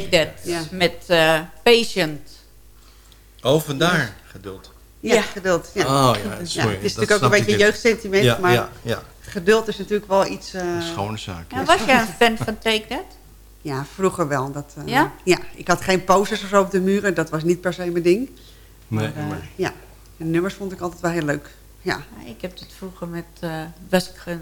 Take That Ja. met eh, Patient. Oh, vandaar geduld. Ja, geduld. Ja. Oh ja, het is dat natuurlijk ook een beetje jeugdsentiment, Ja, maar ja, ja. geduld is natuurlijk wel iets... eh, Een schone zaak. Ja, was jij een fan van Take That? Ja, vroeger wel. Dat, eh, Ja? Ja, ik had geen posters of zo op de muren. Dat was niet per se mijn ding. Nee, Maar, maar- ja, de nummers vond ik altijd wel heel leuk. Ja. Ja, ik heb het vroeger met... eh was ik,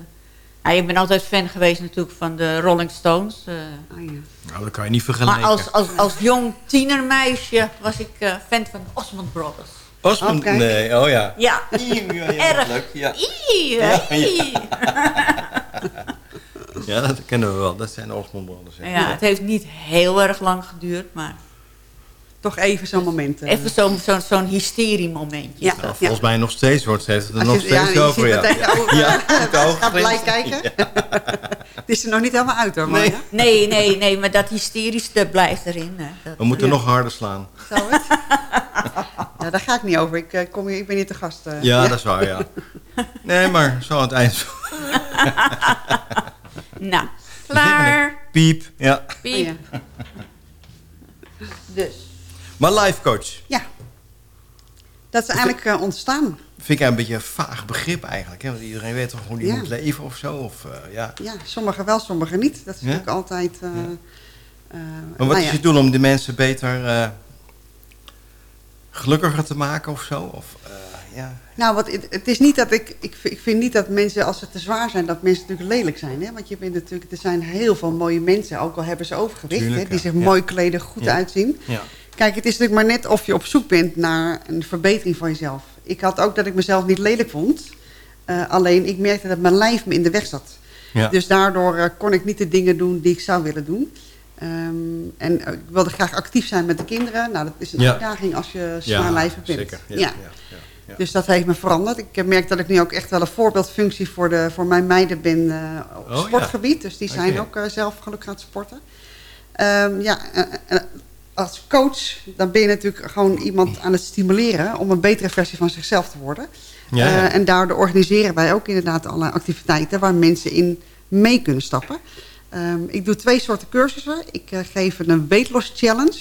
ge- ja, ik ben altijd fan geweest natuurlijk van de Rolling Stones. eh. Oh, ja. Nou, dat kan je niet vergelijken. maar als, als, als jong tienermeisje was ik eh, fan van de Osmond Brothers. Osmond, nee, oh ja. Ja, Ja, ja, erg. Leuk, ja. Ja, dat kennen we wel. Dat zijn de Osmond Brothers. Ja, het heeft niet heel erg lang geduurd, maar Toch even zo'n moment. eh. even zo'n zo'n zo'n hysteriemomentje. Ja, Nou, volgens mij nog steeds wordt het er nog je- ja, steeds je over. Ja, ja. ogen Gaat blij kijken. het is er nog niet helemaal uit hoor. maar Nee. ja. Nee, nee, nee, maar dat hysterische dat blijft erin. Hè. Dat, We moeten Ja. nog harder slaan. Het? ja, daar ga ik niet over. Ik, eh, kom hier, ik ben hier te gast. eh. Ja, dat is waar, ja. Nee, maar zo aan het eind. Nou, klaar. Piep, ja. Piep. Oh, ja. Dus. Maar life coach. Ja. Dat is eigenlijk eh, ontstaan. Vind ik een beetje een vaag begrip eigenlijk. Hè? Want iedereen weet toch hoe die Ja. moet leven of zo. Of, eh, ja. Ja, sommigen wel, sommigen niet. Dat is Ja? natuurlijk altijd... eh, Maar wat nou is je doel om de mensen beter gelukkiger te maken of zo? Of, ja. Nou, wat, het, het is niet dat ik, ik... Ik vind niet dat mensen, als ze te zwaar zijn, dat mensen natuurlijk lelijk zijn. Hè? Want je bent natuurlijk, er zijn heel veel mooie mensen, ook al hebben ze overgewicht, Tuurlijk, hè, die zich mooi kleden, goed uitzien. Ja. Kijk, het is natuurlijk maar net of je op zoek bent naar een verbetering van jezelf. Ik had ook dat ik mezelf niet lelijk vond. Eh, alleen ik merkte dat mijn lijf me in de weg zat. Ja. Dus daardoor eh, kon ik niet de dingen doen die ik zou willen doen. Ehm, en eh, ik wilde graag actief zijn met de kinderen. Nou, dat is een Ja. uitdaging als je Ja, zwaarlijvig bent. zeker. Ja, Ja. ja, ja, ja. Dus dat heeft me veranderd. Ik merk dat ik nu ook echt wel een voorbeeldfunctie voor, de, voor mijn meiden ben op Oh, ja. sportgebied. Dus die zijn ook zelf gelukkig aan het sporten. Ehm, ja, als coach dan ben je natuurlijk gewoon iemand aan het stimuleren... om een betere versie van zichzelf te worden. Ja, ja. Eh, en daardoor organiseren wij ook inderdaad alle activiteiten... waar mensen in mee kunnen stappen. Ehm, ik doe twee soorten cursussen. Ik eh, geef een weight loss challenge...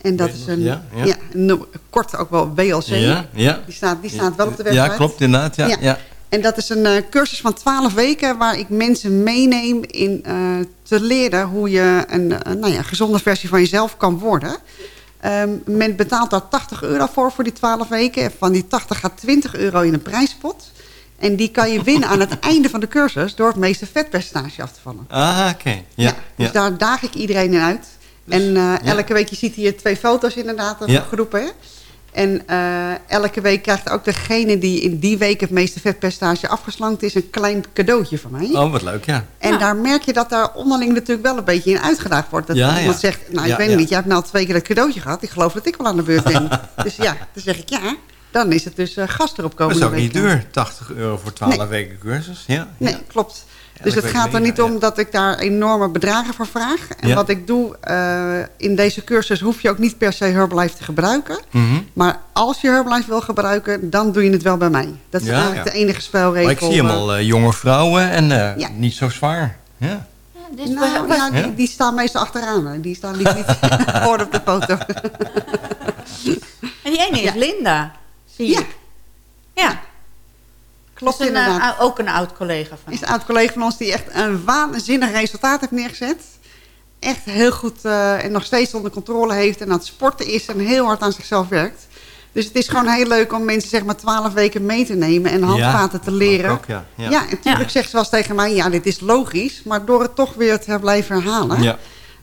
En dat is een, Ja, ja, ja. een- kort ook wel WLC. Ja, ja. Die staat, die staat wel op de website. Ja, klopt inderdaad. Ja, ja. En dat is een eh, cursus van 12 weken waar ik mensen meeneem in eh, te leren hoe je een eh, nou ja, gezonde versie van jezelf kan worden. Ehm, men betaalt daar 80 euro voor, voor die 12 weken. En van die 80 gaat 20 euro in een prijspot. En die kan je winnen aan het einde van de cursus door het meeste vetpercentage af te vallen. Ah, oké. Ja, Dus ja. Dus, daar daag ik iedereen in uit. en eh, elke week, je ziet hier twee foto's inderdaad Ja. van groepen. Hè? En eh, elke week krijgt ook degene die in die week het meeste vetpercentage afgeslankt is... een klein cadeautje van mij. Oh, wat leuk, ja. En daar merk je dat daar onderling natuurlijk wel een beetje in uitgedaagd wordt. Dat Ja, iemand ja. zegt, nou ik Ja, weet ja. niet, jij hebt nou twee keer dat cadeautje gehad. Ik geloof dat ik wel aan de beurt ben. dus ja, dan zeg ik ja. Dan is het dus eh gast erop komen. Dat is ook niet duur. 80 euro voor 12 Nee. weken cursus. Ja, Nee, ja. klopt. Ja, dus het gaat er niet, om dat ik daar enorme bedragen voor vraag. En Ja. wat ik doe eh, in deze cursus hoef je ook niet per se Herbalife te gebruiken. Mhm. Maar als je Herbalife wil gebruiken, dan doe je het wel bij mij. Dat is Ja, eigenlijk ja. de enige spelregel. Maar ik zie helemaal eh, jonge vrouwen en eh, Ja. niet zo zwaar. Ja. Dus Nou, we- ja, die, die staan meestal achteraan. hè. Die staan niet, niet voor op de foto. En die ene is Linda, zie Ja. ik. Ja. Klopt Dat is een, eh, ook een oud collega van is een oud collega van ons die echt een waanzinnig resultaat heeft neergezet. echt heel goed eh, en nog steeds onder controle heeft... en aan het sporten is en heel hard aan zichzelf werkt. Dus het is gewoon heel leuk om mensen zeg maar twaalf weken mee te nemen... en handvaten te leren. Ook, ja. Ja. Ja, en natuurlijk zegt ze wel eens tegen mij... ja, dit is logisch, maar door het toch weer te blijven herhalen... Ja.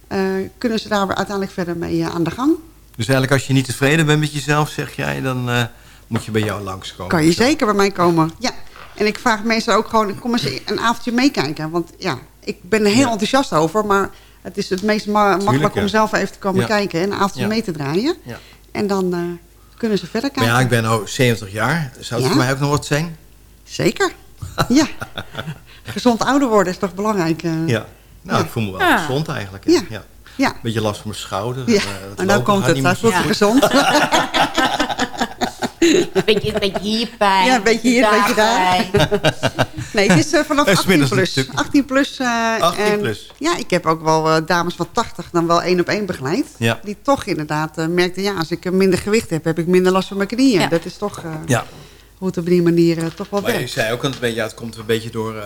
eh, kunnen ze daar weer uiteindelijk verder mee aan de gang. Dus eigenlijk als je niet tevreden bent met jezelf, zeg jij, dan eh, moet je bij jou langskomen. Kan je zeker bij mij komen. Ja. En ik vraag mensen ook gewoon, kom eens een avondje meekijken. Want ja, ik ben er heel enthousiast over, maar het is het meest ma- makkelijk ja. om zelf even te komen Ja. kijken en een avondje Ja. mee te draaien. Ja. En dan eh, kunnen ze verder Maar kijken. ja, ik ben nu 70 jaar. Zou het Ja. voor mij ook nog wat zijn? Zeker. ja. Gezond ouder worden is toch belangrijk? eh? Ja. Nou, Ja. ik voel me wel Ja. gezond eigenlijk. Ja. Ja. Ja. Beetje last van mijn schouder. Ja. eh, het En nou lopen komt gaat het, goed. gezond. Beetje, een beetje hier pijn. Ja, een beetje hier, een beetje daar. nee, het is eh, vanaf En 's 18 middags plus. natuurlijk. 18 plus. eh, 18 en, plus. Ja, ik heb ook wel eh, dames van 80 dan wel één op één begeleid. Ja. Die toch inderdaad eh, merkten, ja, als ik eh, minder gewicht heb, heb ik minder last van mijn knieën. Ja. Dat is toch eh, Ja. hoe het op die manier eh, toch wel Maar je werkt. zei ook al een beetje, ja, het komt een beetje door eh,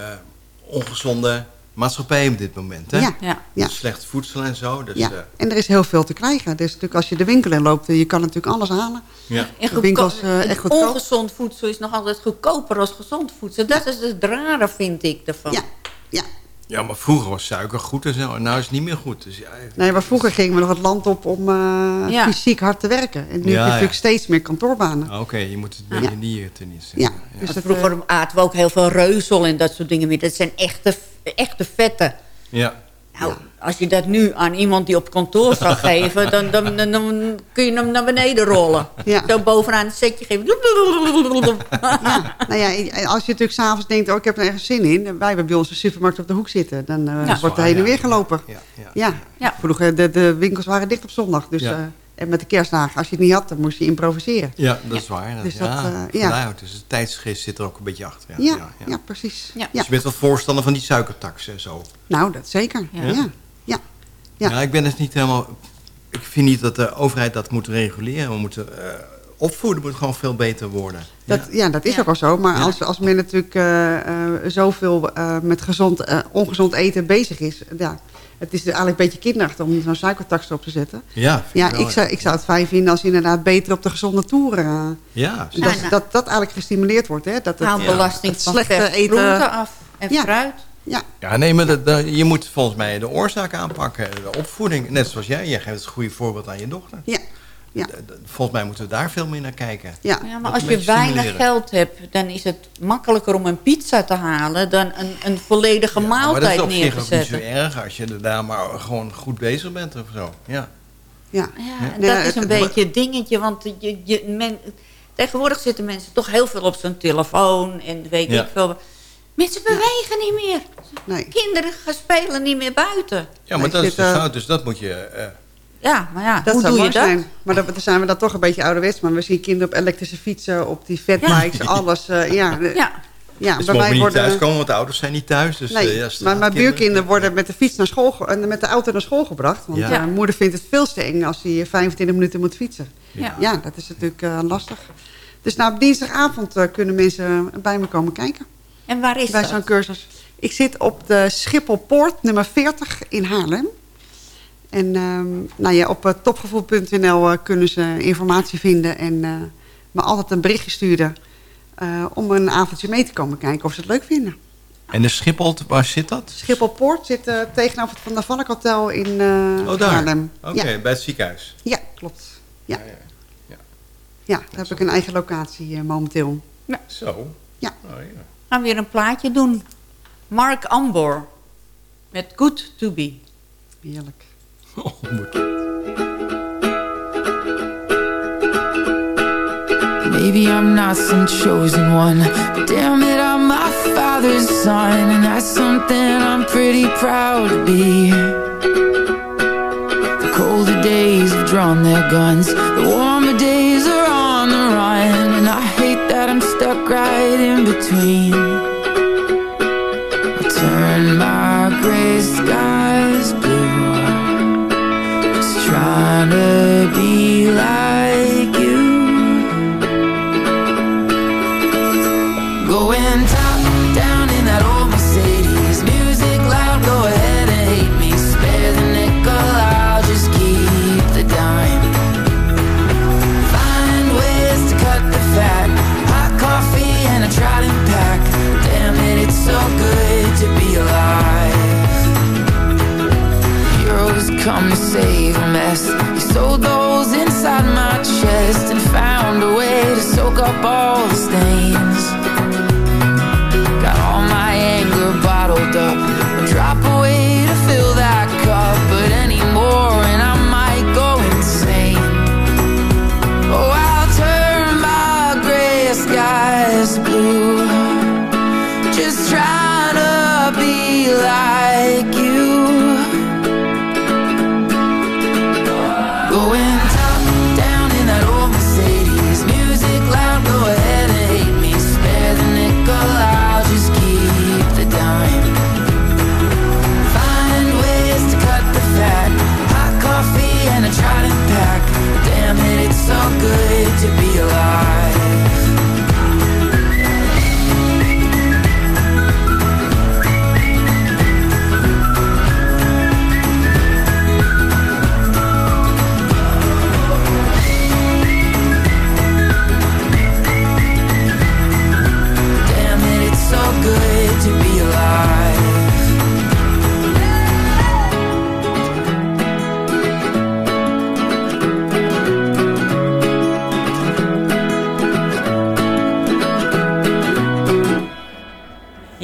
ongezonde maatschappij op dit moment. Hè? Ja. Ja. Ja. Slecht voedsel en zo. Dus, ja. eh, En er is heel veel te krijgen. Dus natuurlijk als je de winkel in loopt, eh, je kan natuurlijk alles halen. ja. En De winkels, eh, echt goedkoop. ongezond voedsel is nog altijd goedkoper als gezond voedsel. Dat is het rare, vind ik, ervan. Ja. Ja. Ja, maar vroeger was suiker goed en zo. En nu is het niet meer goed. Dus ja, Nee, maar vroeger gingen we nog het land op om eh, Ja. fysiek hard te werken. En nu Ja, heb je ja. natuurlijk steeds meer kantoorbanen. Ah, Oké, je moet het bij Ja. je nieren ten eerste. Ja. Ja. Dus Vroeger eh, aten we ook heel veel reuzel en dat soort dingen meer. Dat zijn echte, echte vetten. Ja. Nou, als je dat nu aan iemand die op kantoor zou geven... Dan, dan, dan, dan kun je hem naar beneden rollen. Ja. Zo bovenaan het setje geven. Ja, nou ja, als je natuurlijk s'avonds denkt, oh, ik heb er ergens zin in. Wij hebben bij ons een supermarkt op de hoek zitten. Dan eh, Ja. wordt er heen en weer gelopen. Ja, ja. Ja, Ja. vroeger de, de winkels waren dicht op zondag. Dus, Ja. eh, en met de kerstdagen, als je het niet had, dan moest je improviseren. Ja, dat is waar. Dat, Dus dat, ja, eh, ja. dus de tijdsgeest zit er ook een beetje achter. Ja, Ja, ja, ja, ja. precies. Dus je bent wel voorstander van die suikertax en zo. Nou, dat zeker. Ja. Ja. Ja. Ja. Ja. Ja. ik ben het niet helemaal... Ik vind niet dat de overheid dat moet reguleren. We moeten eh, opvoeden moet gewoon veel beter worden. Dat, ja. dat is Ja. ook al zo. Maar Ja. als, als men natuurlijk eh, eh, zoveel eh, met gezond, eh, ongezond eten bezig is... Ja, het is eigenlijk een beetje kinderachtig om zo'n suikertax erop te zetten. Ja, Ja, ik zou, ik zou het fijn vinden als je inderdaad beter op de gezonde toeren... eh, Ja, dat, Ja, nou. dat dat eigenlijk gestimuleerd wordt. Hè? Dat het, Haal Ja. belasting Het van slechte eten- af. En Ja. fruit. Ja, ja nee, maar dat, dat- je moet volgens mij de oorzaak aanpakken. De opvoeding, net zoals jij. Jij geeft het goede voorbeeld aan je dochter. ja, ja, Volgens mij moeten we daar veel meer naar kijken. ja. Ja, maar als je weinig stimuleren. geld hebt, dan is het makkelijker om een pizza te halen dan een, een volledige Ja, maar dat is maaltijd op neer zich te ook niet zo zetten. erg als je er daar maar gewoon goed bezig bent of zo. Ja. ja. Ja, dat is een het- beetje het dingetje, want je, je, men, tegenwoordig zitten mensen toch heel veel op zijn telefoon en weet Ja. ik veel. Mensen bewegen niet meer. Nee. Kinderen gaan spelen niet meer buiten. Ja, maar dat is de eh, fout, dus dat moet je... eh, Ja, maar ja, Dat hoe zou doe je dat? zijn. Maar dan, dan zijn we dan toch een beetje ouderwets. Maar we zien kinderen op elektrische fietsen, op die fatbikes, alles. eh, ja, Ja, ja, dus bij mogen mij niet worden... thuiskomen, want de ouders zijn niet thuis. Dus, Nee, eh, ja, maar mijn buurkinderen worden met de fiets naar school, ge- en met de auto naar school gebracht. Want Ja. eh, moeder vindt het veel te eng als hij 25 minuten moet fietsen. Ja. Ja, dat is natuurlijk eh, lastig. Dus nou, op dinsdagavond eh, kunnen mensen bij me komen kijken. En waar is bij dat? zo'n cursus. Ik zit op de Schipholpoort nummer 40 in Haarlem. En ehm, nou ja, op uh, topgevoel.nl uh, kunnen ze informatie vinden en uh, me altijd een berichtje sturen uh, om een avondje mee te komen kijken of ze het leuk vinden. En de Schiphol, waar zit dat? Schipholpoort zit uh, tegenover het Van der Valk Hotel in uh, oh, daar. Haarlem. Oké, okay, ja. bij het ziekenhuis. Ja, klopt. Ja, ja, ja. ja. ja daar heb ik een eigen locatie uh, momenteel. Ja. Zo? Ja. Oh, ja. Gaan we weer een plaatje doen. Mark Ambor met Good To Be. Heerlijk. Oh, moet. Maybe I'm not some chosen one, but damn it, I'm my father's son, and that's something I'm pretty proud to be. The colder days have drawn their guns, the warmer days stuck right in between.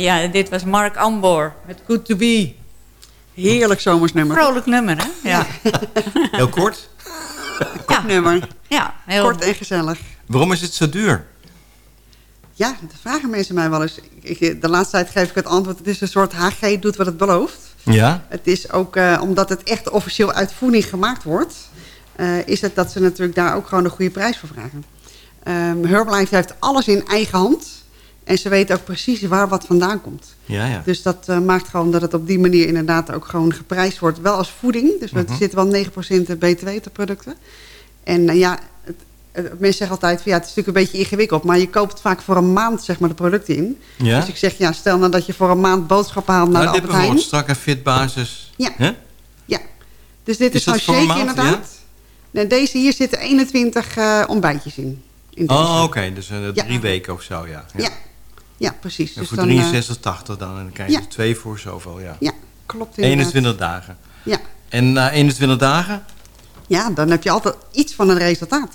Ja, dit was Mark Ambor met Good to Be. Heerlijk zomersnummer. Vrolijk nummer, hè? Ja. Heel kort. Kort nummer. Ja, heel... Kort en gezellig. Waarom is het zo duur? Ja, dat vragen mensen mij wel eens. Ik, de laatste tijd geef ik het antwoord. Het is een soort HG doet wat het belooft. Ja? Het is ook, eh, omdat het echt officieel uit voeding gemaakt wordt... eh, is het dat ze natuurlijk daar ook gewoon een goede prijs voor vragen. Ehm Herbalife heeft alles in eigen hand. En ze weten ook precies waar wat vandaan komt. Ja, ja. Dus dat eh, maakt gewoon dat het op die manier inderdaad ook gewoon geprijsd wordt. Wel als voeding. Dus Mhm. er zit wel 9% btw op de producten. En eh, ja, het, het- mensen zeggen altijd, van, ja, het is natuurlijk een beetje ingewikkeld. Maar je koopt vaak voor een maand zeg maar, de producten in. Ja? Dus ik zeg, ja, stel nou dat je voor een maand boodschappen haalt naar Nou, de dit Albert Heijn. strak en fit basis. Ja. Ja. Dus dit Is is, gewoon shake inderdaad. Nee, deze hier zitten 21 eh, ontbijtjes in. Oh, oké. Dus eh, Ja. drie weken of zo, ja. Ja, ja precies. Ja, dus voor dan, eh, 63,80 dan. En dan krijg je ja. twee voor zoveel, ja. Ja, klopt inderdaad. 21 dagen. Ja. En na 21 dagen? ja, dan heb je altijd iets van een resultaat.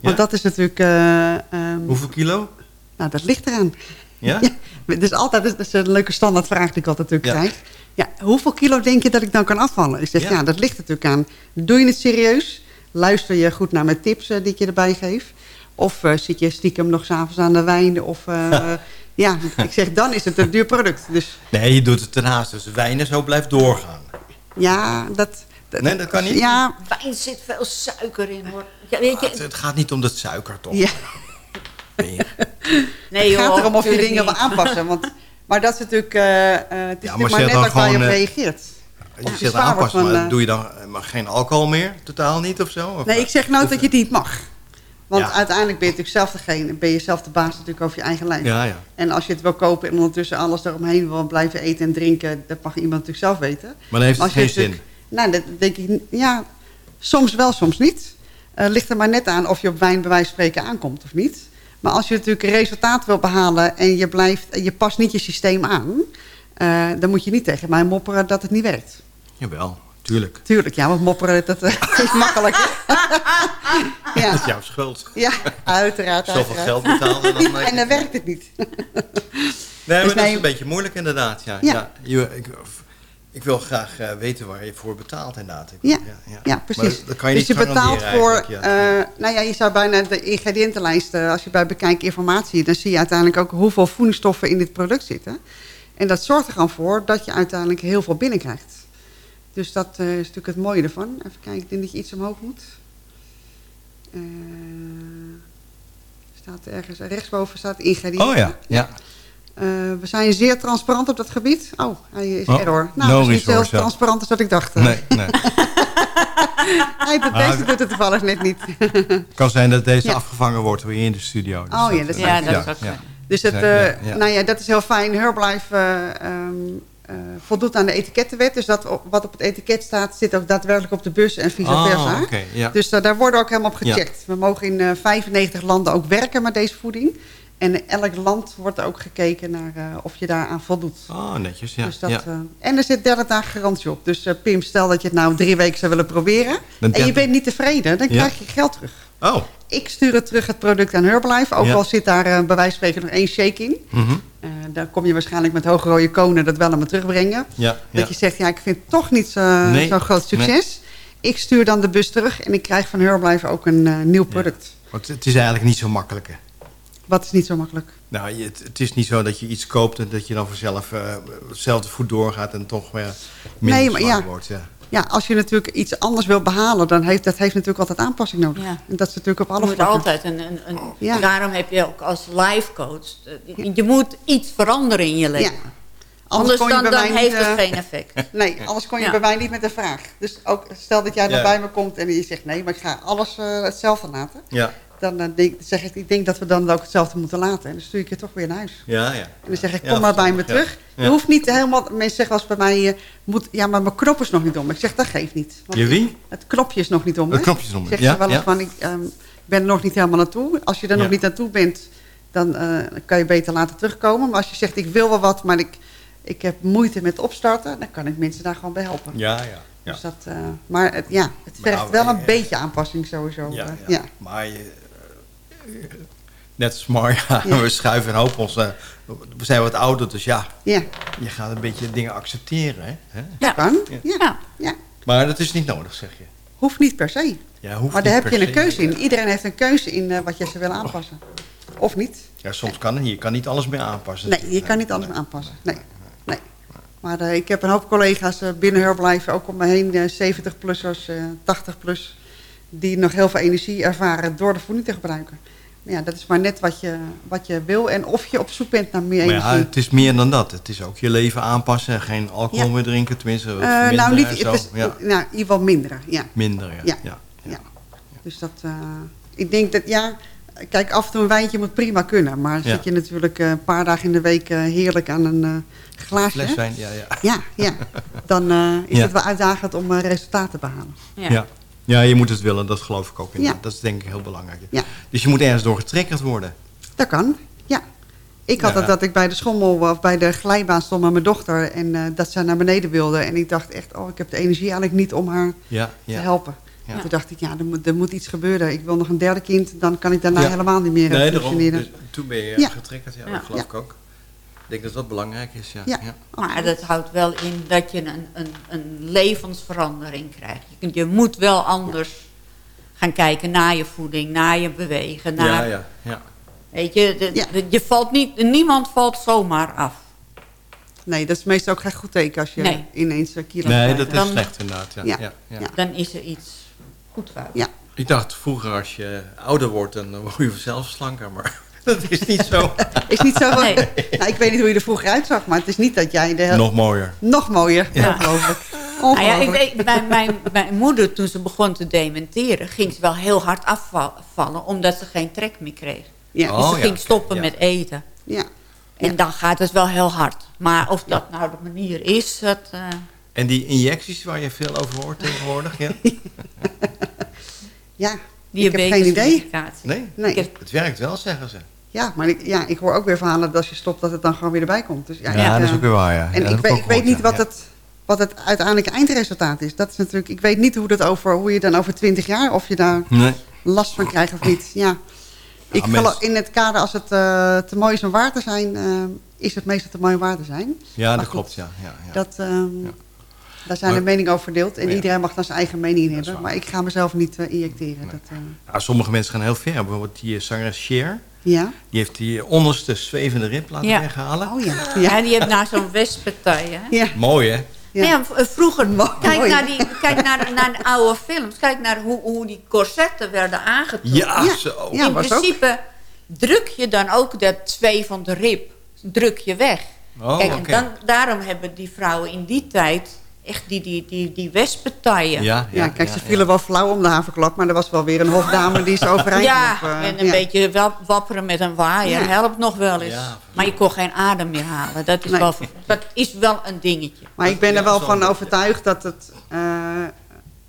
Want Ja. dat is natuurlijk... eh, ehm, Hoeveel kilo? Nou, dat ligt eraan. Ja? Is altijd dat is een leuke standaardvraag die ik altijd natuurlijk Ja. krijg. Ja, hoeveel kilo denk je dat ik dan kan afvallen? Ik zeg, Ja. dat ligt natuurlijk aan. Doe je het serieus? Luister je goed naar mijn tips eh, die ik je erbij geef? Of zit je stiekem nog s'avonds aan de wijn? Of, ja, ik zeg, dan is het een duur product. Dus Nee, je doet het ernaast. Dus wijn en zo blijft doorgaan. ja, dat... Nee, dat kan niet? Ja, Wijn zit veel suiker in, hoor. Ja, weet je, Het, het gaat niet om dat suiker, toch? ja. nee, het joh, gaat erom of je dingen wil aanpassen. Want, maar dat is natuurlijk, eh, eh, het is maar natuurlijk zeg maar net waar je op gewoon, eh, reageert. Je het waar, aanpassen, maar doe je dan maar geen alcohol meer? Totaal niet of zo? Of, Nee, ik zeg nooit dat je het niet mag. Want Ja. uiteindelijk ben je natuurlijk zelf degene, ben je zelf de baas natuurlijk over je eigen lijf. Ja, ja. En als je het wil kopen en ondertussen alles eromheen wil blijven eten en drinken, dat mag iemand natuurlijk zelf weten. Maar dan heeft het geen zin. Nou, dat denk ik, ja, soms wel, soms niet. Eh ligt er maar net aan of je op wijn bij wijze van spreken aankomt of niet. Maar als je natuurlijk een resultaat wil behalen en je, blijft, je past niet je systeem aan, eh, dan moet je niet tegen mij mopperen dat het niet werkt. Jawel, tuurlijk. Tuurlijk, ja, want mopperen dat, eh, is makkelijk. ja. Dat is jouw schuld. Ja, uiteraard. Zoveel uiteraard. geld betalen. Dan en dan werkt het niet. Nee, maar Dus dat nee. is een beetje moeilijk inderdaad. Ja. Ja. Ja. ik, ik wil graag eh, weten waar je voor betaalt inderdaad. Ik- Ja, ja, precies. Maar dat kan je dus niet je betaalt voor, ja. eh, nou ja, je zou bijna de ingrediëntenlijst, als je bij bekijk informatie, dan zie je uiteindelijk ook hoeveel voedingsstoffen in dit product zitten. En dat zorgt er gewoon voor dat je uiteindelijk heel veel binnenkrijgt. Dus dat eh, is natuurlijk het mooie ervan. Even kijken, ik denk dat je iets omhoog moet. Eh, staat er ergens, rechtsboven staat ingrediënten. Oh ja, ja. Eh, we zijn zeer transparant op dat gebied. Oh, hij is Oh, error. Nou, no dat is niet zo transparant als wat ik dacht. Nee, nee. Hij doet, Ah, deze doet het toevallig net niet. Het kan zijn dat deze Ja. afgevangen wordt hier in de studio. Dus Oh ja, dat zou kunnen. Ja, dat. Dus het, Ja, eh, ja, ja. Nou ja, dat is heel fijn. Herbalife eh, eh, voldoet aan de etikettenwet. Dus dat wat op het etiket staat, zit ook daadwerkelijk op de bus en vice Oh, versa. ja. Dus eh, daar worden ook helemaal op Ja. gecheckt. We mogen in eh, 95 landen ook werken met deze voeding. En elk land wordt ook gekeken naar eh, of je daaraan voldoet. Oh, netjes, ja. Dus dat, ja. eh, en er zit 30 dagen garantie op. Dus eh, Pim, stel dat je het nou drie weken zou willen proberen... Dan en je bent niet tevreden, dan krijg je geld terug. Oh. Ik stuur het terug, het product aan Herbalife. Ook Ja. al zit daar eh, bij wijze van spreken nog één shake in. Mhm. Eh, dan kom je waarschijnlijk met hoge rode konen dat wel aan me terugbrengen. Ja, Dat ja. je zegt, ja, ik vind het toch niet zo- Nee, zo'n groot succes. Ik stuur dan de bus terug en ik krijg van Herbalife ook een eh, nieuw product. Want het is eigenlijk niet zo makkelijk. hè. Wat is niet zo makkelijk? Nou, het, het is niet zo dat je iets koopt en dat je dan vanzelf eh, hetzelfde voet doorgaat en toch weer minder Nee, maar ja. wordt. Ja. Ja, als je natuurlijk iets anders wil behalen, dan heeft dat heeft natuurlijk altijd aanpassing nodig. Ja. En dat is natuurlijk op alle vlakken. altijd een, een, een Ja. daarom heb je ook als life coach, eh, je moet iets veranderen in je leven. Anders dan, dan niet, heeft het eh, geen effect. Nee, anders kon je Ja. bij mij niet met een vraag. Dus ook stel dat jij dan Ja. bij me komt en je zegt nee, maar ik ga alles eh, hetzelfde laten. Ja. Dan eh, denk, zeg ik, ik denk dat we dan ook hetzelfde moeten laten. En dan stuur ik je toch weer naar huis. Ja, ja. En dan zeg ik, Ja, kom maar bij me terug. Je hoeft niet helemaal... Mensen zeggen eens bij mij... eh, moet, ja, maar mijn knop is nog niet om. Ik zeg, dat geeft niet. Je wie? Het knopje is nog niet om. Het hè? knopje is om, Zeg ze wel van, ik ehm, ben er nog niet helemaal naartoe. Als je er nog niet naartoe bent, dan eh, kan je beter later terugkomen. Maar als je zegt, ik wil wel wat, maar ik, ik heb moeite met opstarten... dan kan ik mensen daar gewoon bij helpen. Ja, ja. ja. Dus dat, maar het, ja, het vergt Nou, wel een eh, beetje aanpassing sowieso. Ja, ja. ja. Maar je, net als Marja, Ja. we schuiven een hoop ons. eh, we zijn wat ouder, dus ja, Ja, je gaat een beetje dingen accepteren. Hè? Hè? dat kan. Ja. Ja. Ja. Maar dat is niet nodig, zeg je. Hoeft niet per se. Ja, hoeft maar daar heb je een keuze in. Iedereen heeft een keuze in eh, wat je ze wil aanpassen. Of niet. Ja, soms kan het. Je kan niet alles meer aanpassen. Nee, je kan niet alles meer aanpassen. Nee. nee. Maar eh, ik heb een hoop collega's eh, binnen Herbalife, ook om me heen, 70-plussers, 80-plus, die nog heel veel energie ervaren door de voeding te gebruiken. Maar ja, dat is maar net wat je, wat je wil en of je op zoek bent naar meer Maar energie. ja, het is meer dan dat. Het is ook je leven aanpassen. Geen alcohol Ja. meer drinken, tenminste. Eh, minder nou, niet, en het zo. is, ja. nou, in ieder geval minder. Ja. Minder, ja. Ja. ja. Ja. Dus dat, eh, ik denk dat, ja, kijk, af en toe een wijntje moet prima kunnen. Maar Ja. zit je natuurlijk eh, een paar dagen in de week eh, heerlijk aan een eh, glaasje. Fles wijn, ja, ja. Ja, ja. Dan eh, is Ja. het wel uitdagend om eh, resultaten te behalen. Ja. Ja. je moet het willen. Dat geloof ik ook in. Ja. Dat is denk ik heel belangrijk. Ja. Dus je moet ergens door getrekkerd worden. Dat kan, ja. Ik had Ja. het dat ik bij de schommel of bij de glijbaan stond met mijn dochter. En eh, dat zij naar beneden wilde. En ik dacht echt, oh, ik heb de energie eigenlijk niet om haar Ja, te helpen. Ja. Toen dacht ik, ja, er moet, er moet iets gebeuren. Ik wil nog een derde kind, dan kan ik daarna helemaal niet meer Nee, daarom. functioneren. Dus toen ben je Ja. getrekkerd. Ja, dat geloof ik ook. Ik denk dat dat belangrijk is, ja. Ja. ja. Maar dat houdt wel in dat je een, een, een levensverandering krijgt. Je, kunt- je moet wel anders gaan kijken naar je voeding, naar je bewegen. Naar, Ja, ja, ja. Weet je, de- Ja. de- je valt niet, niemand valt zomaar af. Nee, dat is meestal ook geen goed teken als je Nee. ineens een kilo Nee, krijgt. dat is Dan- slecht inderdaad. Ja. Ja. Ja. Ja. Ja. Dan is er iets goed fout. Ja. Ik dacht vroeger als je ouder wordt, dan word je vanzelf slanker. Maar dat is niet zo. Is niet zo... Nee. nou, ik weet niet hoe je er vroeger uitzag, maar het is niet dat jij de hele... Nog mooier. Nog mooier. Ja. Ongelooflijk. Nou ja, ik Ongelooflijk. weet, mijn, mijn, mijn moeder, toen ze begon te dementeren, ging ze wel heel hard afvallen, omdat ze geen trek meer kreeg. Ja. Dus Oh, ze ja, ging stoppen ja. met eten. Ja. En dan gaat het wel heel hard. Maar of dat nou de manier is, dat... eh, En die injecties waar je veel over hoort tegenwoordig, ja? ja. Ik heb geen idee. Nee? Nee. Heb- Het werkt wel, zeggen ze. Ja, maar ik, ja, ik hoor ook weer verhalen dat als je stopt, dat het dan gewoon weer erbij komt. Dus, ja, Ja, ik, dat is eh, ook weer waar, ja. En Ja, ik, weet, ik weet niet ja. wat het, wat het uiteindelijke eindresultaat is. Dat is natuurlijk, ik weet niet hoe, dat over, hoe je dan over twintig jaar, of je daar Nee. last van krijgt of niet. Ja. Ik geloof in het kader, als het eh, te mooi is om waar te zijn, eh, is het meestal te mooi om waar te zijn. Ja, Maar dat goed, klopt, ja. ja, ja. Dat, ehm, Daar zijn de meningen over verdeeld. En Ja. iedereen mag daar zijn eigen mening in hebben. Maar ik ga mezelf niet injecteren. Dat, eh, Nou, sommige mensen gaan heel ver. Bijvoorbeeld die zangeres Cher. Ja. Die heeft die onderste zwevende rib laten Ja. weghalen. Oh ja. Ja, die heeft naar zo'n westpartij, hè? Ja. Mooi, hè? Ja. Ja. v- vroeger, kijk, Mooi. naar, die, kijk naar, naar de oude films. Kijk naar hoe, hoe die corsetten werden aangetrokken. Ja, Ja. zo. Ja. In was ook. principe druk je dan ook dat zwevende rib druk je weg. Oh, Kijk, en dan, daarom hebben die vrouwen in die tijd echt die, die, die, die westpartijen. Ja, Ja, kijk, ze vielen wel flauw om de haverklap. Maar er was wel weer een hofdame die ze overeind Ja, eh, en een ja. beetje wap- wapperen met een waaier Ja. helpt nog wel eens. Ja. Maar je kon geen adem meer halen. Dat is, Nee. wel, dat is wel een dingetje. Maar ik ben er wel van overtuigd dat het... eh,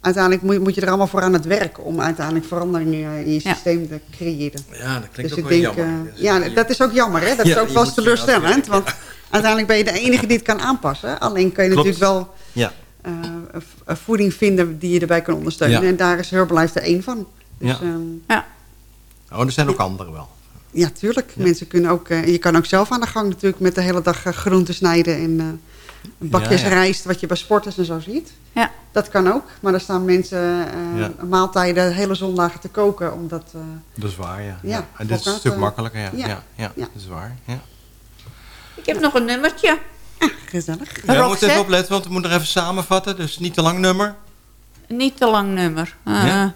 uiteindelijk moet, moet je er allemaal voor aan het werk... om uiteindelijk veranderingen in je Ja. systeem te creëren. Ja, dat klinkt dus ook ik wel denk, jammer. eh, ja, dat is ook jammer, hè? Dat Ja, is ook wel teleurstellend. Want uiteindelijk ben je de enige die het kan aanpassen. Alleen kan je Klopt. natuurlijk wel Ja. eh, voeding vinden die je erbij kan ondersteunen. Ja. En daar is Herbalife er één van. Dus, Ja. ehm, Ja. Oh, er zijn ook anderen wel. ja, tuurlijk. Mensen kunnen ook, eh, je kan ook zelf aan de gang natuurlijk met de hele dag eh, groenten snijden en eh, bakjes Ja, ja. rijst, wat je bij sporters en zo ziet. Ja. Dat kan ook, maar er staan mensen eh, Ja. maaltijden hele zondagen te koken, omdat... eh, Dat is waar, ja. Ja, En dit is een stuk makkelijker, ja. ja. Ja, ja, Ja. dat is waar. Ja. Ik heb nog een nummertje. gezellig. Ja, we moeten Roxette? even opletten, want we moeten er even samenvatten. Dus niet te lang nummer. Niet te lang nummer. Eh, Ja?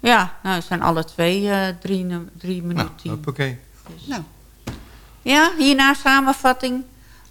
ja, nou, het zijn alle twee eh, drie, drie minuten. Nou, hoppakee. Nou. Ja, hierna samenvatting.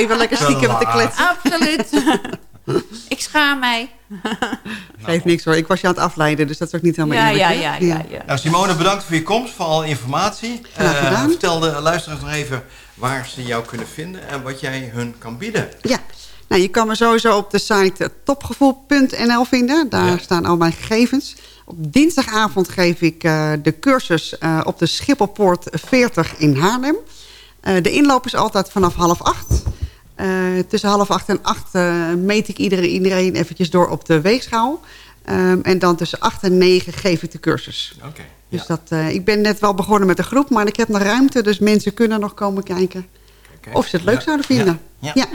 Even lekker stiekem te kletsen. Absoluut. Ik schaam mij. Geeft niks hoor, ik was je aan het afleiden, dus dat is ook niet helemaal Ja, eerlijk, ja, ja, ja, ja. Nou, Simone, bedankt voor je komst, voor alle informatie. Graag Eh, vertel de luisteraars nog even waar ze jou kunnen vinden en wat jij hun kan bieden. Ja, nou, je kan me sowieso op de site topgevoel.nl vinden. Daar staan al mijn gegevens. Op dinsdagavond geef ik eh, de cursus eh, op de Schipholpoort 40 in Haarlem. Eh, de inloop is altijd vanaf half acht. Eh, tussen half acht en acht eh, meet ik iedereen, iedereen eventjes door op de weegschaal. Ehm, en dan tussen acht en negen geef ik de cursus. Oké. Dus dat, eh, ik ben net wel begonnen met de groep, maar ik heb nog ruimte. Dus mensen kunnen nog komen kijken of ze het leuk Ja. zouden vinden. Ja. Ja.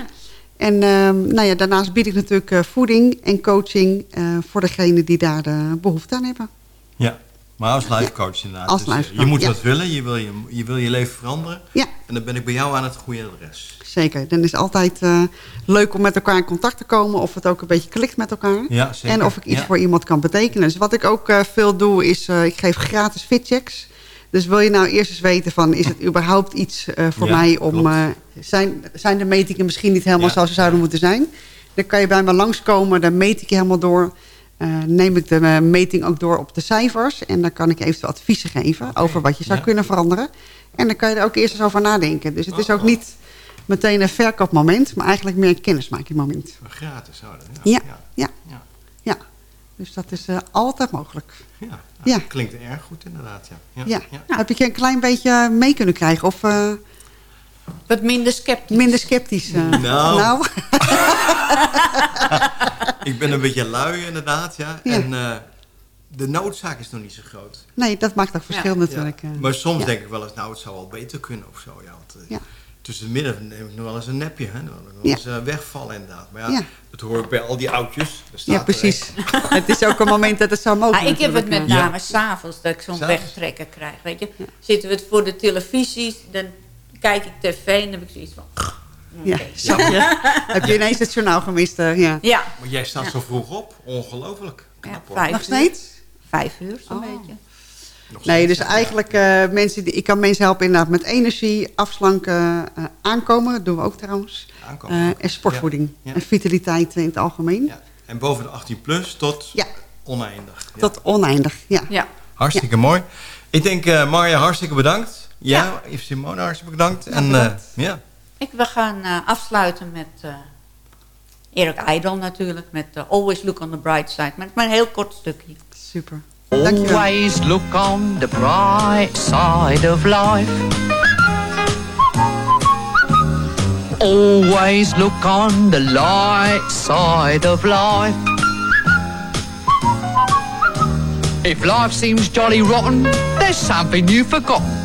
En ehm, nou ja, daarnaast bied ik natuurlijk voeding en coaching... voor degenen die daar de behoefte aan hebben. Ja. Maar als life coach inderdaad. Als Dus, je moet wat willen, je wil je, je wil je leven veranderen. Ja. En dan ben ik bij jou aan het goede adres. Zeker. Dan is het altijd eh, leuk om met elkaar in contact te komen. Of het ook een beetje klikt met elkaar. Ja, zeker. En of ik iets Ja. voor iemand kan betekenen. Dus wat ik ook eh, veel doe is, eh, ik geef gratis fitchecks. Dus wil je nou eerst eens weten van, is het überhaupt iets voor Ja, mij om... zijn, zijn de metingen misschien niet helemaal Ja. zoals ze zouden moeten zijn? Dan kan je bij me langskomen, dan meet ik je helemaal door. Eh, neem ik de eh, meting ook door op de cijfers. En dan kan ik eventueel adviezen geven over wat je zou Ja. kunnen veranderen. En dan kan je er ook eerst eens over nadenken. Dus het is ook niet meteen een verkoopmoment, maar eigenlijk meer een kennismakingmoment. Gratis zouden. Ja, Ja. ja, Ja. ja. Dus dat is eh, altijd mogelijk. Ja. Ja. Klinkt erg goed inderdaad. Ja. Ja. Heb ik je een klein beetje mee kunnen krijgen? Of Wat minder sceptisch. minder sceptisch? eh? Nou. nou. Ik ben een beetje lui inderdaad, ja. Ja. En eh, de noodzaak is nog niet zo groot. Nee, dat maakt ook verschil natuurlijk. eh. Maar soms ja. denk ik wel eens, nou, het zou wel beter kunnen of zo. Ja, want, Ja. Tussen de midden neem ik nog wel eens een nepje. Hè? Dan wel eens eh, wegvallen inderdaad. Maar ja, Ja. dat hoor ik bij al die oudjes. Ja, precies. het is ook een moment dat het zou mogen. Ah, ik heb het met name s'avonds dat ik zo'n wegtrekker krijg. Weet je? Zitten we het voor de televisie, dan kijk ik tv en dan heb ik zoiets van... Ja, heb je ineens het journaal gemist? eh, ja. Ja, Maar jij staat zo vroeg op. Ongelooflijk. ja Knap Nog uur. steeds? Vijf uur, zo'n Oh. beetje. Nog Nee, dus eigenlijk eh, mensen die, ik kan mensen helpen inderdaad met energie, afslanken, eh, aankomen. Dat doen we ook trouwens. Aankomen, Eh, en sportvoeding. Ja, ja. En vitaliteit in het algemeen. Ja. En boven de 18 plus tot Ja. oneindig. Ja. Tot oneindig. Ja. Ja. Hartstikke mooi. Ik denk, eh Marja, hartstikke bedankt. Ja, Yves Simone, hartstikke bedankt. en, eh, ja. Ik, we gaan eh, afsluiten met eh Eric Idle natuurlijk. Met Always Look on the Bright Side. Met maar een heel kort stukje. Super. Dankjewel. Always look on the bright side of life. Always look on the light side of life. If life seems jolly rotten, there's something you've forgotten.